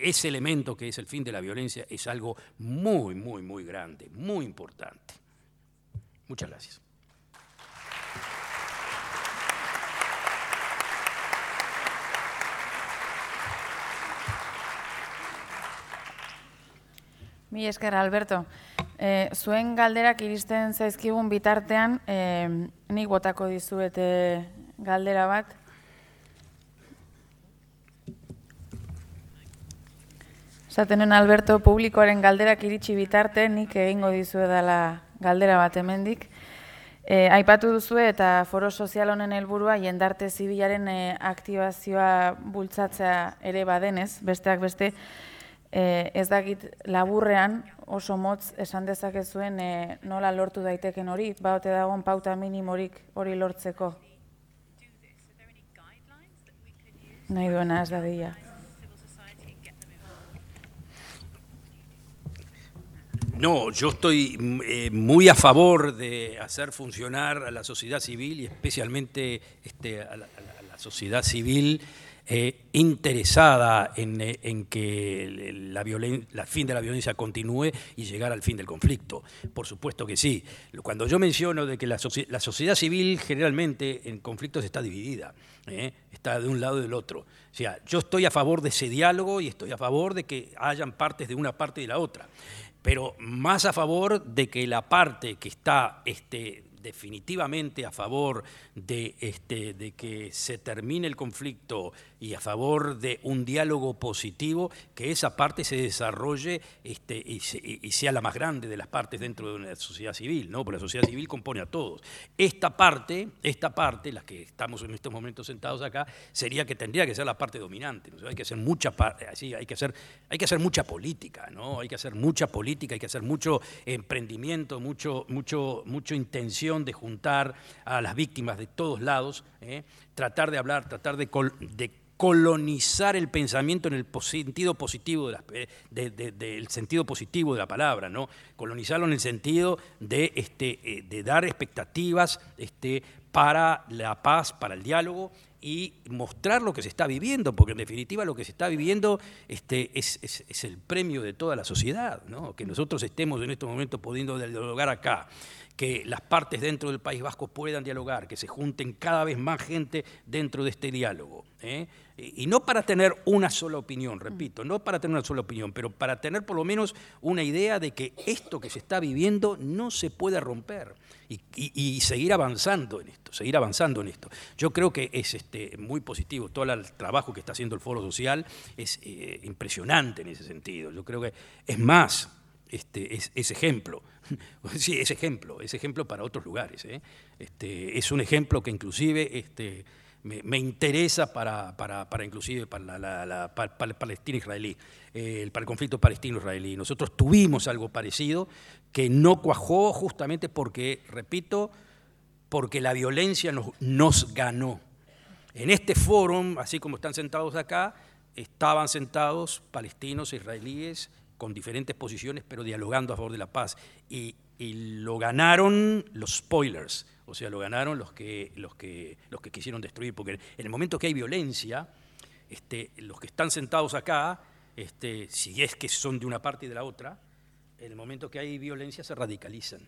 ese elemento que es el fin de la violencia es algo muy, muy, muy grande, muy importante. Muchas gracias.
Mi esker, Alberto. E, zuen galderak iristen zaizkigun bitartean, e, nik botako dizuete galdera bat. Zatenen Alberto, publikoaren galderak iritsi bitarte, nik egingo dizue dela galdera bat hemendik. E, aipatu duzue eta foro sozial honen helburua jendarte zibilaren e, aktibazioa bultzatzea ere badenez, besteak beste, e, ez dakit laburrean oso motz esan dezakezuen e, nola lortu daiteken hori, baute dagoen pauta minimorik hori lortzeko. Nahi duena ez da
No, yo estoy eh, muy a favor de hacer funcionar a la sociedad civil y especialmente este, a, la, la sociedad civil eh, interesada en, eh, que el, fin de la violencia continúe y llegar al fin del conflicto. Por supuesto que sí. Cuando yo menciono de que la, sociedad civil generalmente en conflictos está dividida, está de un lado y del otro. O sea, yo estoy a favor de ese diálogo y estoy a favor de que hayan partes de una parte y de la otra pero más a favor de que la parte que está este, definitivamente a favor de, este, de que se termine el conflicto y a favor de un diálogo positivo, que esa parte se desarrolle este, y, sea la más grande de las partes dentro de una sociedad civil, ¿no? porque la sociedad civil compone a todos. Esta parte, esta parte, las que estamos en estos momentos sentados acá, sería que tendría que ser la parte dominante. ¿no? Hay que hacer mucha hay que hacer, hay que hacer mucha política, ¿no? Hay que hacer mucha política, hay que hacer mucho emprendimiento, mucho, mucho, mucha intención de juntar a las víctimas de todos lados, ¿eh? tratar de hablar, tratar de, colonizar el pensamiento en el sentido positivo de del sentido positivo de la palabra, ¿no? Colonizarlo en el sentido de, este, eh, dar expectativas este, para la paz, para el diálogo y mostrar lo que se está viviendo, porque en definitiva lo que se está viviendo este, es, el premio de toda la sociedad, que nosotros estemos en estos momentos pudiendo dialogar acá, que las partes dentro del País Vasco puedan dialogar, que se junten cada vez más gente dentro de este diálogo. ¿eh? Y no para tener una sola opinión, repito, no para tener una sola opinión, pero para tener por lo menos una idea de que esto que se está viviendo no se puede romper y, seguir avanzando en esto, seguir avanzando en esto. Yo creo que es este, muy positivo, todo el trabajo que está haciendo el Foro Social es eh, impresionante en ese sentido. Yo creo que es más, este, es, ejemplo. (laughs) Sí, es ejemplo, es ejemplo para otros lugares. ¿eh? Este, es un ejemplo que inclusive este, me, interesa para, para, inclusive para, la, el palestino-israelí, eh, para el conflicto palestino-israelí. Nosotros tuvimos algo parecido que no cuajó justamente porque, repito, porque la violencia nos, nos ganó. En este foro, así como están sentados acá, estaban sentados palestinos israelíes con diferentes posiciones, pero dialogando a favor de la paz. Y, lo ganaron los spoilers, o sea, lo ganaron los que, los que, los que quisieron destruir, porque en el momento que hay violencia, este, los que están sentados acá, este, si es que son de una parte y de la otra, en el momento que hay violencia se radicalizan.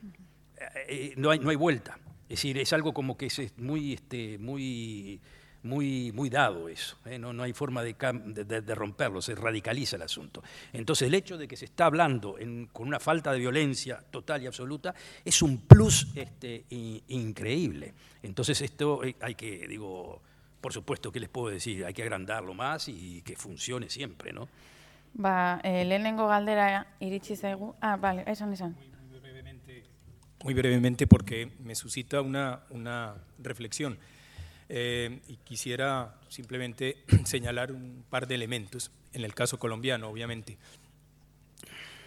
Eh, eh, no, hay, no hay vuelta. Es decir, es algo como que es muy, este, muy muy, muy dado eso, ¿eh? no, no, hay forma de, de, romperlo, se radicaliza el asunto. Entonces el hecho de que se está hablando con una falta de violencia total y absoluta es un plus este, increíble. Entonces esto eh, hay que, digo, por supuesto, ¿qué les puedo decir? Hay que agrandarlo más y que funcione siempre, ¿no?
Va, eh, lehenengo galdera iritsi zaigu. Ah, vale, esan,
esan. Muy, brevemente, muy brevemente porque me suscita una, una reflexión. Eh, y quisiera simplemente (clears throat) señalar un par de elementos, en el caso colombiano, obviamente.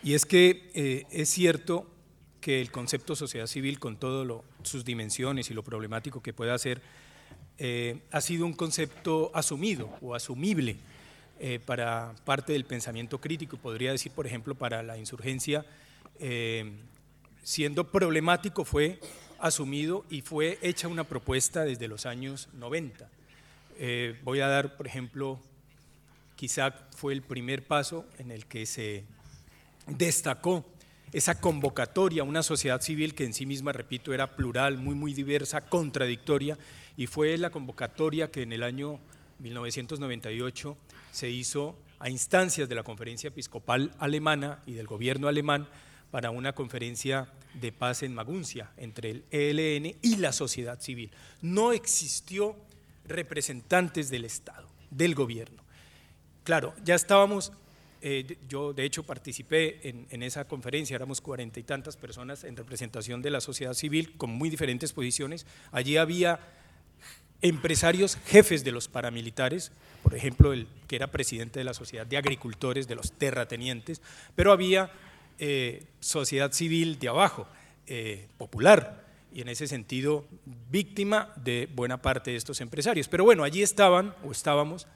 Y es que eh, es cierto que el concepto sociedad civil, con todas sus dimensiones y lo problemático que pueda ser, eh, ha sido un concepto asumido o asumible para parte del pensamiento crítico, podría decir, por ejemplo, para la insurgencia, siendo problemático fue asumido y fue hecha una propuesta desde los años 90. Eh, voy a dar, por ejemplo, quizá fue el primer paso en el que se destacó esa convocatoria una sociedad civil que en sí misma, repito, era plural, muy, muy diversa, contradictoria, y fue la convocatoria que en el año 1998 se hizo a instancias de la Conferencia Episcopal Alemana y del gobierno alemán para una conferencia de paz en Maguncia entre el ELN y la sociedad civil. No existió representantes del Estado, del gobierno. Claro, ya estábamos, eh, yo de hecho participé en, en esa conferencia, éramos cuarenta y tantas personas en representación de la sociedad civil con muy diferentes posiciones. Allí había empresarios jefes de los paramilitares, por ejemplo, el que era presidente de la Sociedad de Agricultores, de los terratenientes, pero había eh, sociedad civil de abajo, eh, popular, y en ese sentido víctima de buena parte de estos empresarios. Pero bueno, allí estaban o estábamos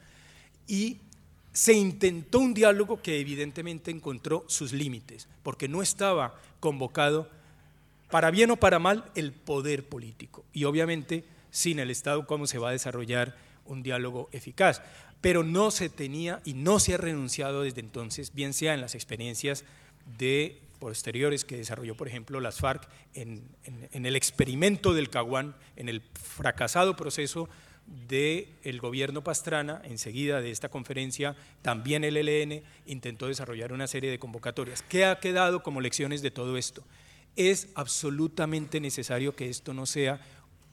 y se intentó un diálogo que evidentemente encontró sus límites, porque no estaba convocado, para bien o para mal, el poder político. Y obviamente, sin el Estado, ¿cómo se va a desarrollar un diálogo eficaz? Pero no se tenía y no se ha renunciado desde entonces, bien sea en las experiencias de posteriores que desarrolló, por ejemplo, las FARC en, el experimento del Caguán, en el fracasado proceso del el gobierno Pastrana, enseguida de esta conferencia, también el ELN intentó desarrollar una serie de convocatorias. ¿Qué ha quedado como lecciones de todo esto? Es absolutamente necesario que esto no sea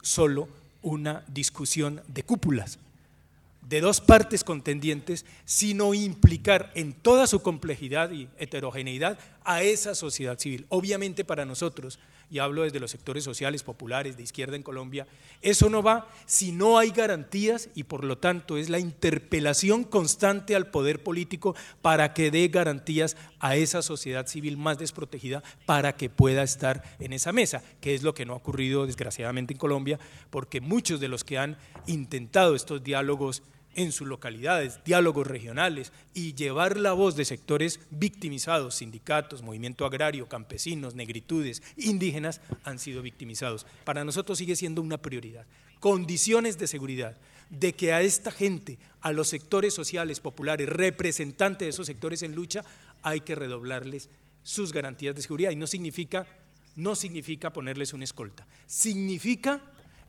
solo una discusión de cúpulas, de dos partes contendientes, sino implicar en toda su complejidad y heterogeneidad a esa sociedad civil. Obviamente para nosotros, y hablo desde los sectores sociales populares de izquierda en Colombia, eso no va si no hay garantías y por lo tanto es la interpelación constante al poder político para que dé garantías a esa sociedad civil más desprotegida para que pueda estar en esa mesa, que es lo que no ha ocurrido desgraciadamente en Colombia, porque muchos de los que han intentado estos diálogos en sus localidades, diálogos regionales y llevar la voz de sectores victimizados, sindicatos, movimiento agrario, campesinos, negritudes, indígenas, han sido victimizados. Para nosotros sigue siendo una prioridad. Condiciones de seguridad, de que a esta gente, a los sectores sociales, populares, representantes de esos sectores en lucha, hay que redoblarles sus garantías de seguridad. Y no significa, no significa ponerles una escolta, significa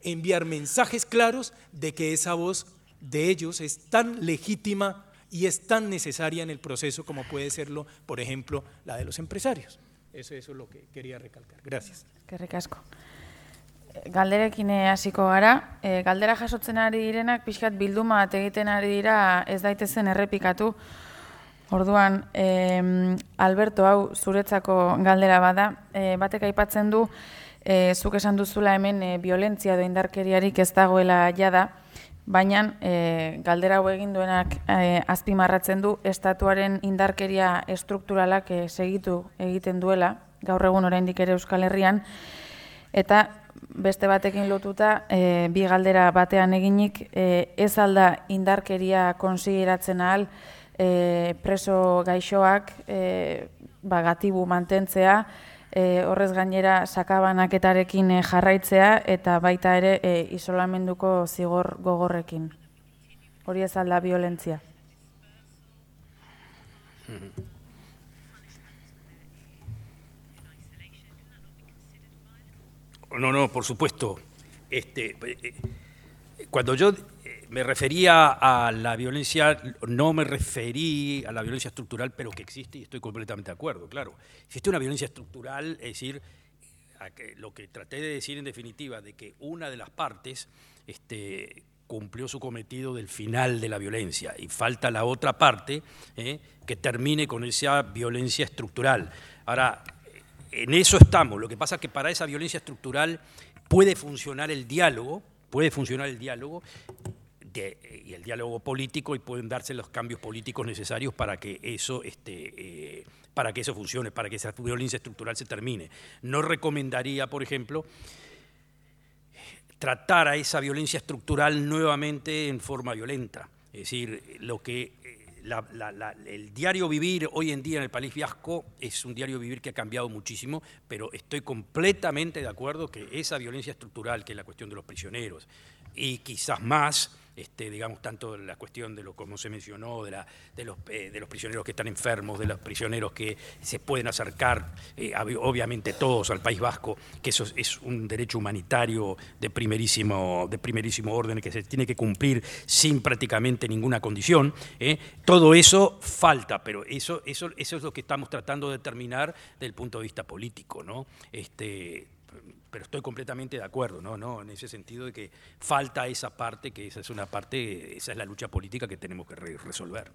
enviar mensajes claros de que esa voz de ellos es tan legítima y es tan necesaria en el proceso como puede serlo, por ejemplo, la de los empresarios. Eso, eso es lo que quería recalcar. Gracias.
Eskerrik asko. Galderekin eh, hasiko gara, e, galdera jasotzen ari direnak pixkat bilduma bat egiten ari dira ez daitezen errepikatu. Orduan, e, Alberto hau zuretzako galdera bada, e, batek aipatzen du, e, zuk esan duzula hemen e, violentzia do indarkeriarik ez dagoela jada, baina e, galdera hau egin duenak e, azpimarratzen du estatuaren indarkeria estrukturalak e, segitu egiten duela, gaur egun oraindik ere Euskal Herrian, eta beste batekin lotuta, e, bi galdera batean eginik, e, ez alda indarkeria konsideratzen ahal e, preso gaixoak e, bagatibu mantentzea, e, horrez gainera sakabanaketarekin e, jarraitzea eta baita ere e, isolamenduko zigor gogorrekin. Hori ez alda violentzia.
No, no, por supuesto. Este, eh, cuando yo me refería a la violencia, no me referí a la violencia estructural, pero que existe y estoy completamente de acuerdo, claro. Existe una violencia estructural, es decir, lo que traté de decir en definitiva, de que una de las partes este, cumplió su cometido del final de la violencia y falta la otra parte ¿eh? que termine con esa violencia estructural. Ahora, en eso estamos. Lo que pasa es que para esa violencia estructural puede funcionar el diálogo, puede funcionar el diálogo y el diálogo político y pueden darse los cambios políticos necesarios para que eso este, eh, para que eso funcione, para que esa violencia estructural se termine. No recomendaría, por ejemplo, tratar a esa violencia estructural nuevamente en forma violenta. Es decir, lo que eh, el diario vivir hoy en día en el país viasco es un diario vivir que ha cambiado muchísimo, pero estoy completamente de acuerdo que esa violencia estructural, que es la cuestión de los prisioneros, y quizás más, este, digamos, tanto la cuestión de lo como se mencionó, de, la, de, los, eh, de los prisioneros que están enfermos, de los prisioneros que se pueden acercar, eh, obviamente todos, al País Vasco, que eso es un derecho humanitario de primerísimo, de primerísimo orden que se tiene que cumplir sin prácticamente ninguna condición. ¿eh? Todo eso falta, pero eso, eso, eso es lo que estamos tratando de determinar desde el punto de vista político. ¿no? Este, pero estoy completamente de acuerdo, ¿no? ¿no? En ese sentido de que falta esa parte, que esa es una parte, esa es la lucha política que tenemos que re resolver.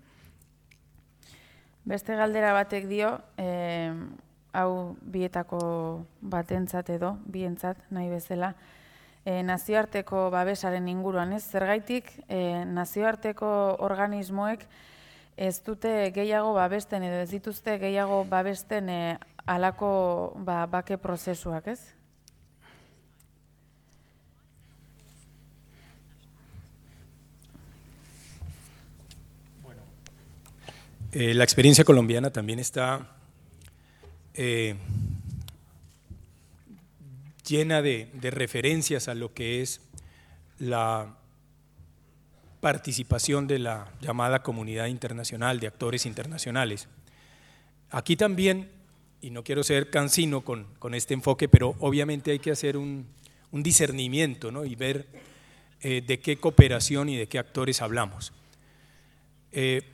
Beste galdera batek dio, eh, hau bietako batentzat edo, bientzat nahi bezala, eh, nazioarteko babesaren inguruan, ez? Zergaitik, eh, nazioarteko organismoek ez dute gehiago babesten edo ez dituzte gehiago babesten eh, alako ba, bake prozesuak, ez?
Eh, la experiencia colombiana también está eh, llena de, referencias a lo que es la participación de la llamada comunidad internacional, de actores internacionales. Aquí también, y no quiero ser cansino con, este enfoque, pero obviamente hay que hacer un, discernimiento ¿no? y ver eh, de qué cooperación y de qué actores hablamos.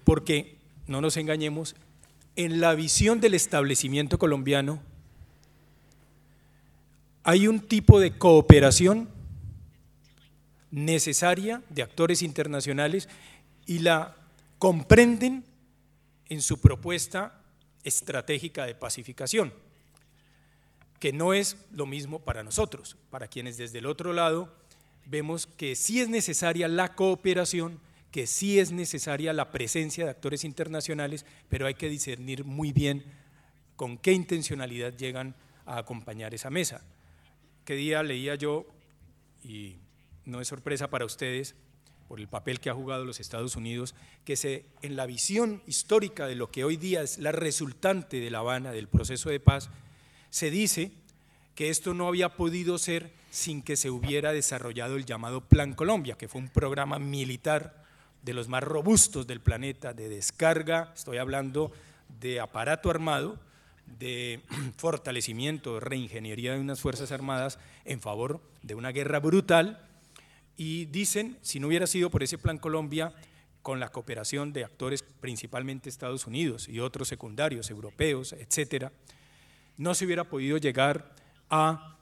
porque no nos engañemos, en la visión del establecimiento colombiano hay un tipo de cooperación necesaria de actores internacionales y la comprenden en su propuesta estratégica de pacificación, que no es lo mismo para nosotros, para quienes desde el otro lado vemos que sí es necesaria la cooperación, que sí es necesaria la presencia de actores internacionales, pero hay que discernir muy bien con qué intencionalidad llegan a acompañar esa mesa. ¿Qué día leía yo, y no es sorpresa para ustedes, por el papel que ha jugado los Estados Unidos, que se, en la visión histórica de lo que hoy día es la resultante de La Habana, del proceso de paz, se dice que esto no había podido ser sin que se hubiera desarrollado el llamado Plan Colombia, que fue un programa militar de los más robustos del planeta, de descarga, estoy hablando de aparato armado, de (clears throat) fortalecimiento, reingeniería de unas Fuerzas Armadas en favor de una guerra brutal. Y dicen, si no hubiera sido por ese Plan Colombia, con la cooperación de actores principalmente Estados Unidos y otros secundarios europeos, etcétera, no se hubiera podido llegar a,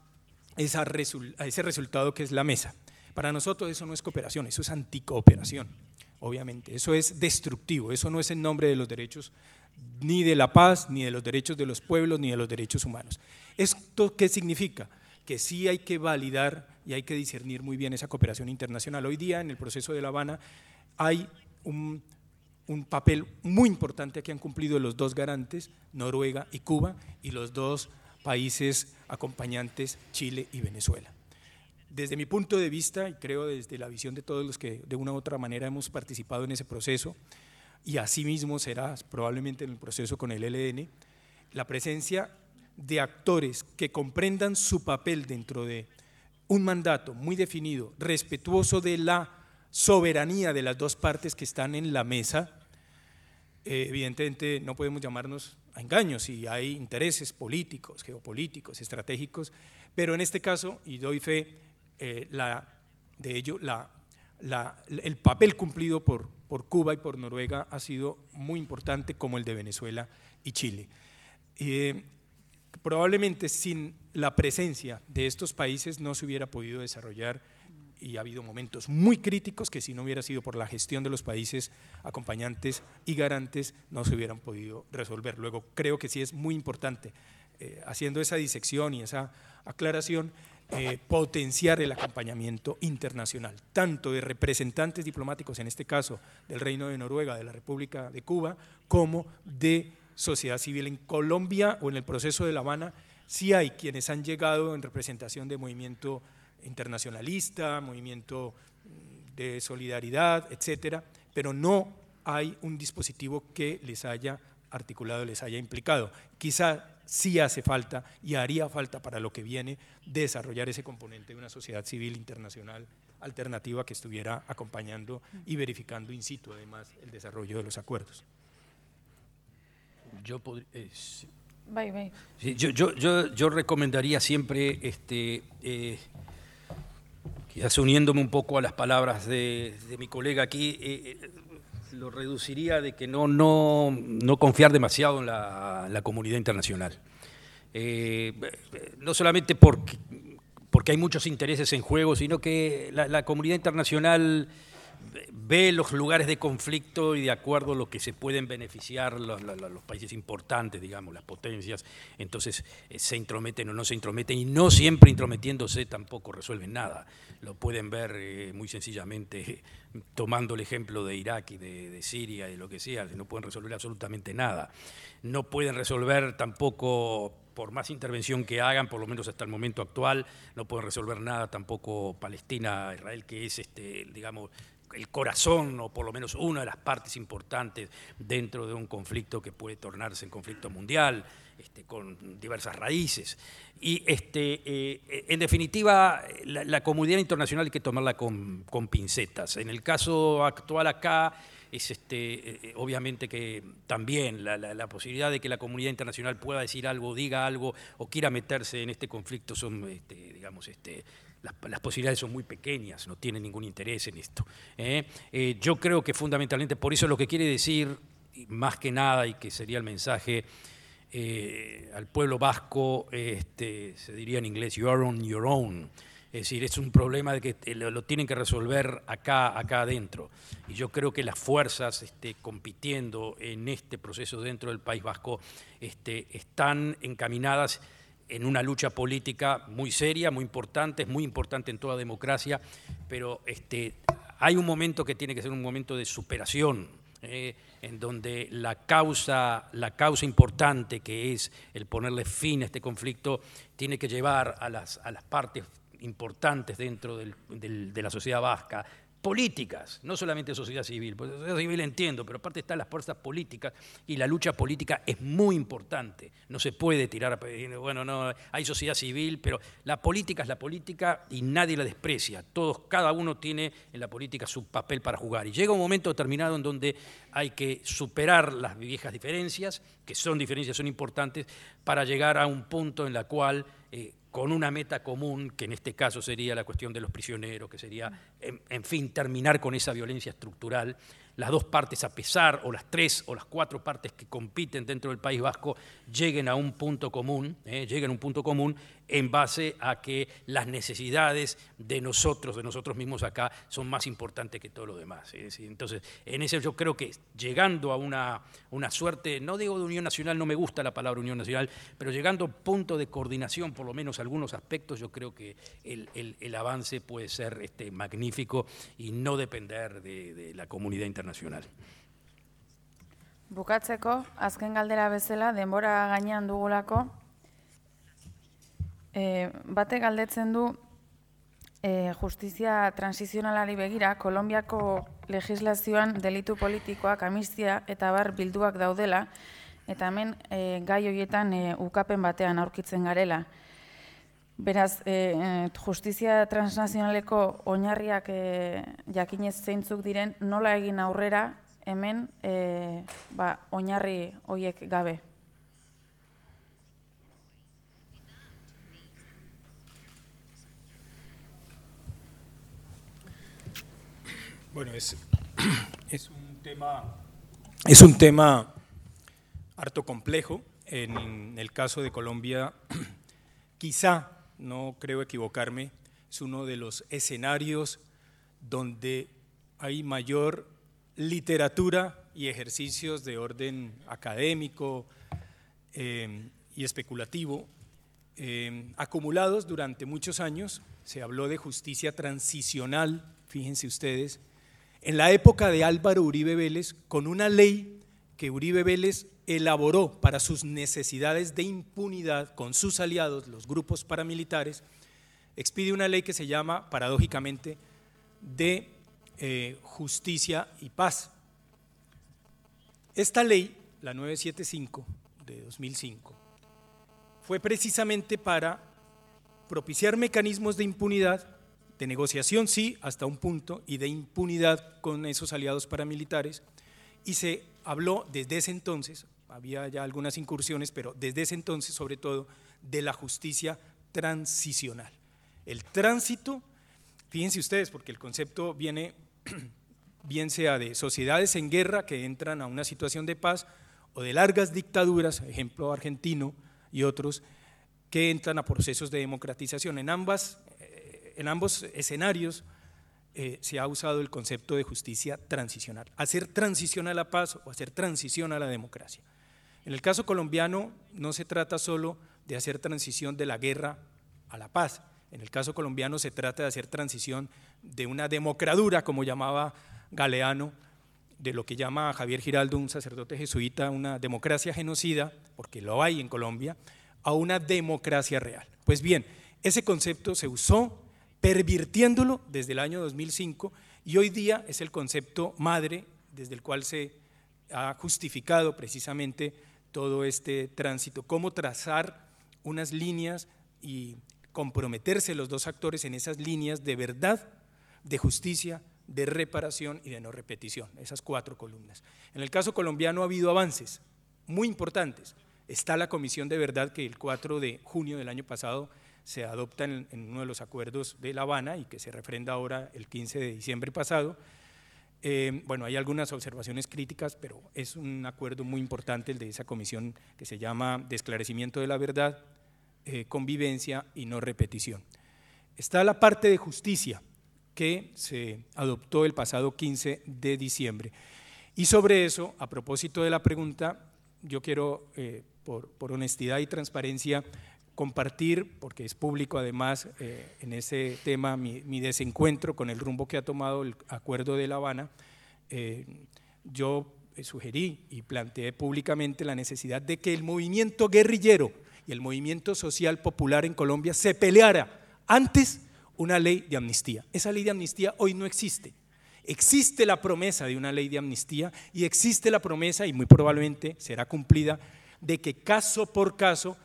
esa a ese resultado que es la mesa. Para nosotros eso no es cooperación, eso es anticooperación, obviamente. Eso es destructivo, eso no es en nombre de los derechos ni de la paz, ni de los derechos de los pueblos, ni de los derechos humanos. ¿Esto qué significa? Que sí hay que validar y hay que discernir muy bien esa cooperación internacional. Hoy día en el proceso de La Habana hay un, un papel muy importante que han cumplido los dos garantes, Noruega y Cuba, y los dos países acompañantes, Chile y Venezuela. Desde mi punto de vista, y creo desde la visión de todos los que de una u otra manera hemos participado en ese proceso, y asimismo será probablemente en el proceso con el LN, la presencia de actores que comprendan su papel dentro de un mandato muy definido, respetuoso de la soberanía de las dos partes que están en la mesa, eh, evidentemente no podemos llamarnos a engaños si hay intereses políticos, geopolíticos, estratégicos, pero en este caso, y doy fe eh, la, de ello, la, el papel cumplido por, por Cuba y por Noruega ha sido muy importante como el de Venezuela y Chile. Eh, probablemente sin la presencia de estos países no se hubiera podido desarrollar y ha habido momentos muy críticos que si no hubiera sido por la gestión de los países acompañantes y garantes no se hubieran podido resolver. Luego creo que sí es muy importante, eh, haciendo esa disección y esa aclaración, eh, potenciar el acompañamiento internacional, tanto de representantes diplomáticos, en este caso del Reino de Noruega, de la República de Cuba, como de sociedad civil en Colombia o en el proceso de La Habana. Sí hay quienes han llegado en representación de movimiento internacionalista, movimiento de solidaridad, etcétera, pero no hay un dispositivo que les haya articulado, les haya implicado. Quizá sí hace falta y haría falta para lo que viene desarrollar ese componente de una sociedad civil internacional alternativa que estuviera acompañando y verificando in situ además el desarrollo de los acuerdos.
Yo, eh, yo, recomendaría siempre, este, eh, quizás uniéndome un poco a las palabras de, mi colega aquí, eh, lo reduciría de que no, no, no confiar demasiado en la, comunidad internacional. Eh, no solamente porque, porque hay muchos intereses en juego, sino que la, comunidad internacional ve los lugares de conflicto y de acuerdo a lo que se pueden beneficiar los, países importantes, digamos, las potencias, entonces eh, se intrometen o no se intrometen y no siempre intrometiéndose tampoco resuelven nada. Lo pueden ver eh, muy sencillamente (laughs) tomando el ejemplo de Irak y de, Siria y lo que sea, no pueden resolver absolutamente nada. No pueden resolver tampoco, por más intervención que hagan, por lo menos hasta el momento actual, no pueden resolver nada tampoco Palestina, Israel, que es, este, digamos, el corazón o por lo menos una de las partes importantes dentro de un conflicto que puede tornarse en conflicto mundial, este, con diversas raíces. Y este, eh, en definitiva, la, comunidad internacional hay que tomarla con, pincetas. En el caso actual acá es este, eh, obviamente que también la, posibilidad de que la comunidad internacional pueda decir algo, diga algo o quiera meterse en este conflicto son, este, digamos, este, las, posibilidades son muy pequeñas, no tienen ningún interés en esto. ¿eh? Yo creo que fundamentalmente, por eso lo que quiere decir, más que nada, y que sería el mensaje eh, al pueblo vasco, este, se diría en inglés, you are on your own. Es decir, es un problema que lo, tienen que resolver acá, acá adentro. Y yo creo que las fuerzas este, compitiendo en este proceso dentro del País Vasco este, están encaminadas en una lucha política muy seria, muy importante, es muy importante en toda democracia, pero este, hay un momento que tiene que ser un momento de superación, eh, en donde la causa, la causa importante que es el ponerle fin a este conflicto tiene que llevar a las, a las partes importantes dentro de la sociedad vasca, políticas, no solamente sociedad civil, porque sociedad civil entiendo, pero aparte están las fuerzas políticas y la lucha política es muy importante. No se puede tirar, bueno, no, hay sociedad civil, pero la política es la política y nadie la desprecia. Todos, cada uno tiene en la política su papel para jugar. Y llega un momento determinado en donde hay que superar las viejas diferencias, que son diferencias, son importantes, para llegar a un punto en la cual eh, con una meta común, que en este caso sería la cuestión de los prisioneros, que sería, en, fin, terminar con esa violencia estructural, las dos partes, a pesar, o las tres o las cuatro partes que compiten dentro del País Vasco, lleguen a un punto común, eh, lleguen a un punto común en base a que las necesidades de nosotros, de nosotros mismos acá, son más importantes que todo lo demás. Entonces, en ese yo creo que llegando a una, una suerte, no digo de unión nacional, no me gusta la palabra unión nacional, pero llegando a punto de coordinación, por lo menos algunos aspectos, yo creo que el, avance puede ser este, magnífico y no depender de, la comunidad internacional.
Bukatzeko, azken galdera bezala, denbora gainean dugulako, E, bate galdetzen du e, justizia transizionalari begira, Kolombiako legislazioan delitu politikoak, amistia eta bar bilduak daudela, eta hemen e, gai horietan e, ukapen batean aurkitzen garela. Beraz, e, justizia transnazionaleko oinarriak e, jakinez zeintzuk diren, nola egin aurrera hemen e, ba, oinarri horiek gabe.
Bueno, (clears throat) es, un tema, es un tema harto complejo. En el caso de Colombia, (clears throat) quizá, no creo equivocarme, es uno de los escenarios donde hay mayor literatura y ejercicios de orden académico eh, y especulativo eh, acumulados durante muchos años. Se habló de justicia transicional, fíjense ustedes, en la época de Álvaro Uribe Vélez con una ley que Uribe Vélez elaboró para sus necesidades de impunidad con sus aliados, los grupos paramilitares, expide una ley que se llama, paradójicamente, de eh, justicia y paz. Esta ley, la 975 de 2005, fue precisamente para propiciar mecanismos de impunidad de negociación sí, hasta un punto, y de impunidad con esos aliados paramilitares, y se habló desde ese entonces, había ya algunas incursiones, pero desde ese entonces sobre todo, de la justicia transicional. El tránsito, fíjense ustedes, porque el concepto viene, (clears throat) bien sea de sociedades en guerra que entran a una situación de paz, o de largas dictaduras, ejemplo argentino y otros, que entran a procesos de democratización. En ambas en ambos escenarios eh, se ha usado el concepto de justicia transicional, hacer transición a la paz o hacer transición a la democracia. En el caso colombiano no se trata solo de hacer transición de la guerra a la paz, en el caso colombiano se trata de hacer transición de una democradura, como llamaba Galeano, de lo que llama Javier Giraldo, un sacerdote jesuita, una democracia genocida, porque lo hay en Colombia, a una democracia real. Pues bien, ese concepto se usó pervirtiéndolo desde el año 2005 y hoy día es el concepto madre desde el cual se ha justificado precisamente todo este tránsito, cómo trazar unas líneas y comprometerse los dos actores en esas líneas de verdad, de justicia, de reparación y de no repetición, esas cuatro columnas. En el caso colombiano ha habido avances muy importantes. Está la Comisión de Verdad que el 4 de junio del año pasado se adopta en, uno de los acuerdos de La Habana y que se refrenda ahora el 15 de diciembre pasado. Eh, bueno, hay algunas observaciones críticas, pero es un acuerdo muy importante el de esa comisión que se llama de esclarecimiento de la verdad, eh, convivencia y no repetición. Está la parte de justicia que se adoptó el pasado 15 de diciembre. Y sobre eso, a propósito de la pregunta, yo quiero, eh, por, por honestidad y transparencia, compartir, porque es público además eh, en ese tema, mi, desencuentro con el rumbo que ha tomado el Acuerdo de La Habana. Eh, yo sugerí y planteé públicamente la necesidad de que el movimiento guerrillero y el movimiento social popular en Colombia se peleara antes una ley de amnistía. Esa ley de amnistía hoy no existe. Existe la promesa de una ley de amnistía y existe la promesa, y muy probablemente será cumplida, de que caso por caso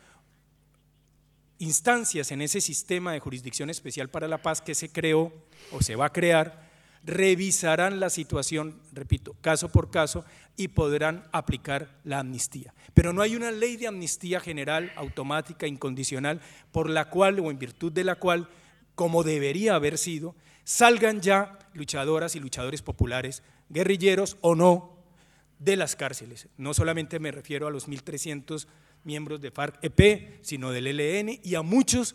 instancias en ese sistema de jurisdicción especial para la paz que se creó o se va a crear, revisarán la situación, repito, caso por caso y podrán aplicar la amnistía. Pero no hay una ley de amnistía general, automática, incondicional, por la cual o en virtud de la cual, como debería haber sido, salgan ya luchadoras y luchadores populares, guerrilleros o no, de las cárceles. No solamente me refiero a los 1.300 miembros de FARC-EP, sino del ELN y a muchos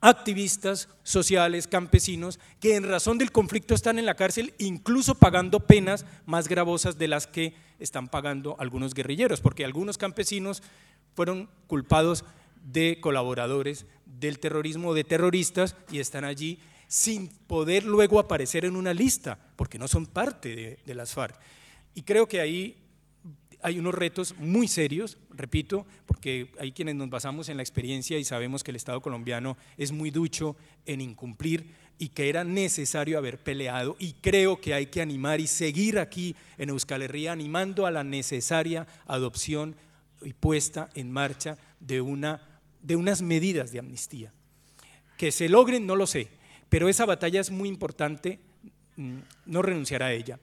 activistas sociales, campesinos, que en razón del conflicto están en la cárcel, incluso pagando penas más gravosas de las que están pagando algunos guerrilleros, porque algunos campesinos fueron culpados de colaboradores del terrorismo, de terroristas, y están allí sin poder luego aparecer en una lista, porque no son parte de, de las FARC. Y creo que ahí hay unos retos muy serios, repito, porque hay quienes nos basamos en la experiencia y sabemos que el Estado colombiano es muy ducho en incumplir y que era necesario haber peleado y creo que hay que animar y seguir aquí en Euskal Herria animando a la necesaria adopción y puesta en marcha de, una, de unas medidas de amnistía. Que se logren, no lo sé, pero esa batalla es muy importante, mm, no renunciar a ella.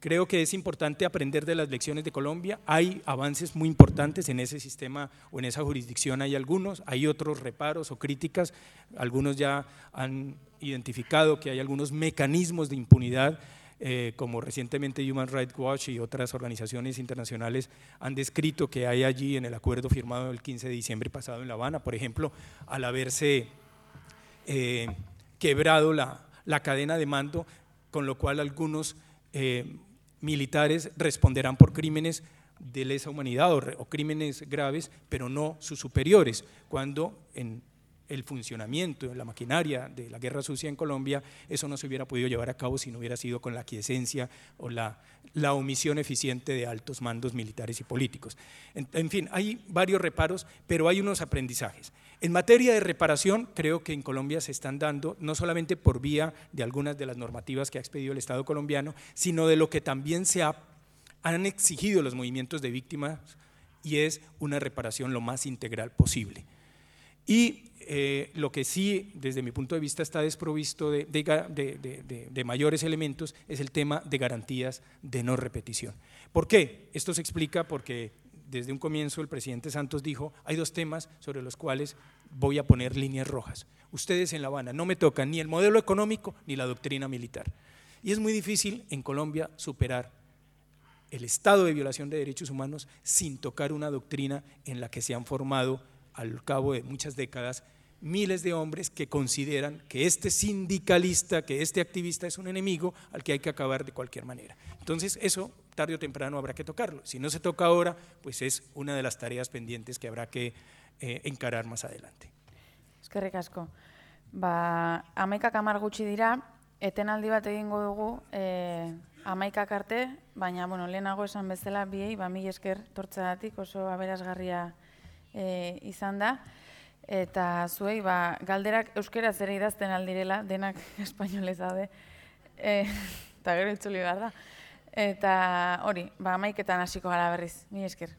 Creo que es importante aprender de las lecciones de Colombia. Hay avances muy importantes en ese sistema o en esa jurisdicción, hay algunos, hay otros reparos o críticas. Algunos ya han identificado que hay algunos mecanismos de impunidad, eh, como recientemente Human Rights Watch y otras organizaciones internacionales han descrito que hay allí en el acuerdo firmado el 15 de diciembre pasado en La Habana, por ejemplo, al haberse eh, quebrado la, la, cadena de mando, con lo cual algunos eh, militares responderán por crímenes de lesa humanidad o, crímenes graves, pero no sus superiores, cuando en el funcionamiento, la maquinaria de la guerra sucia en Colombia, eso no se hubiera podido llevar a cabo si no hubiera sido con la aquiescencia o la omisión eficiente de altos mandos militares y políticos. En, fin, hay varios reparos, pero hay unos aprendizajes. En materia de reparación, creo que en Colombia se están dando, no solamente por vía de algunas de las normativas que ha expedido el Estado colombiano, sino de lo que también se han exigido los movimientos de víctimas, y es una reparación lo más integral posible. Y eh, lo que sí, desde mi punto de vista, está desprovisto de, de, mayores elementos es el tema de garantías de no repetición. ¿Por qué? Esto se explica porque desde un comienzo el presidente Santos dijo, hay dos temas sobre los cuales voy a poner líneas rojas. Ustedes en La Habana no me tocan ni el modelo económico ni la doctrina militar. Y es muy difícil en Colombia superar el estado de violación de derechos humanos sin tocar una doctrina en la que se han formado al cabo de muchas décadas miles de hombres que consideran que este sindicalista, que este activista es un enemigo al que hay que acabar de cualquier manera. Entonces, eso tarde o temprano habrá que tocarlo. Si no se toca ahora, pues es una de las tareas pendientes que habrá que eh, encarar más adelante.
Eskerrik asko. Ba, amaikak amar gutxi dira, etenaldi bat egingo dugu eh, amaikak arte, baina bueno, lehenago esan bezala biei, ba, mi esker tortzadatik oso aberazgarria eh, izan da. Eta zuei, ba, galderak euskera ere idazten aldirela, denak (laughs) espainolez daude, e, (laughs) eta gero itzuli behar da. Eta hori, ba, maiketan hasiko gara berriz, ni esker.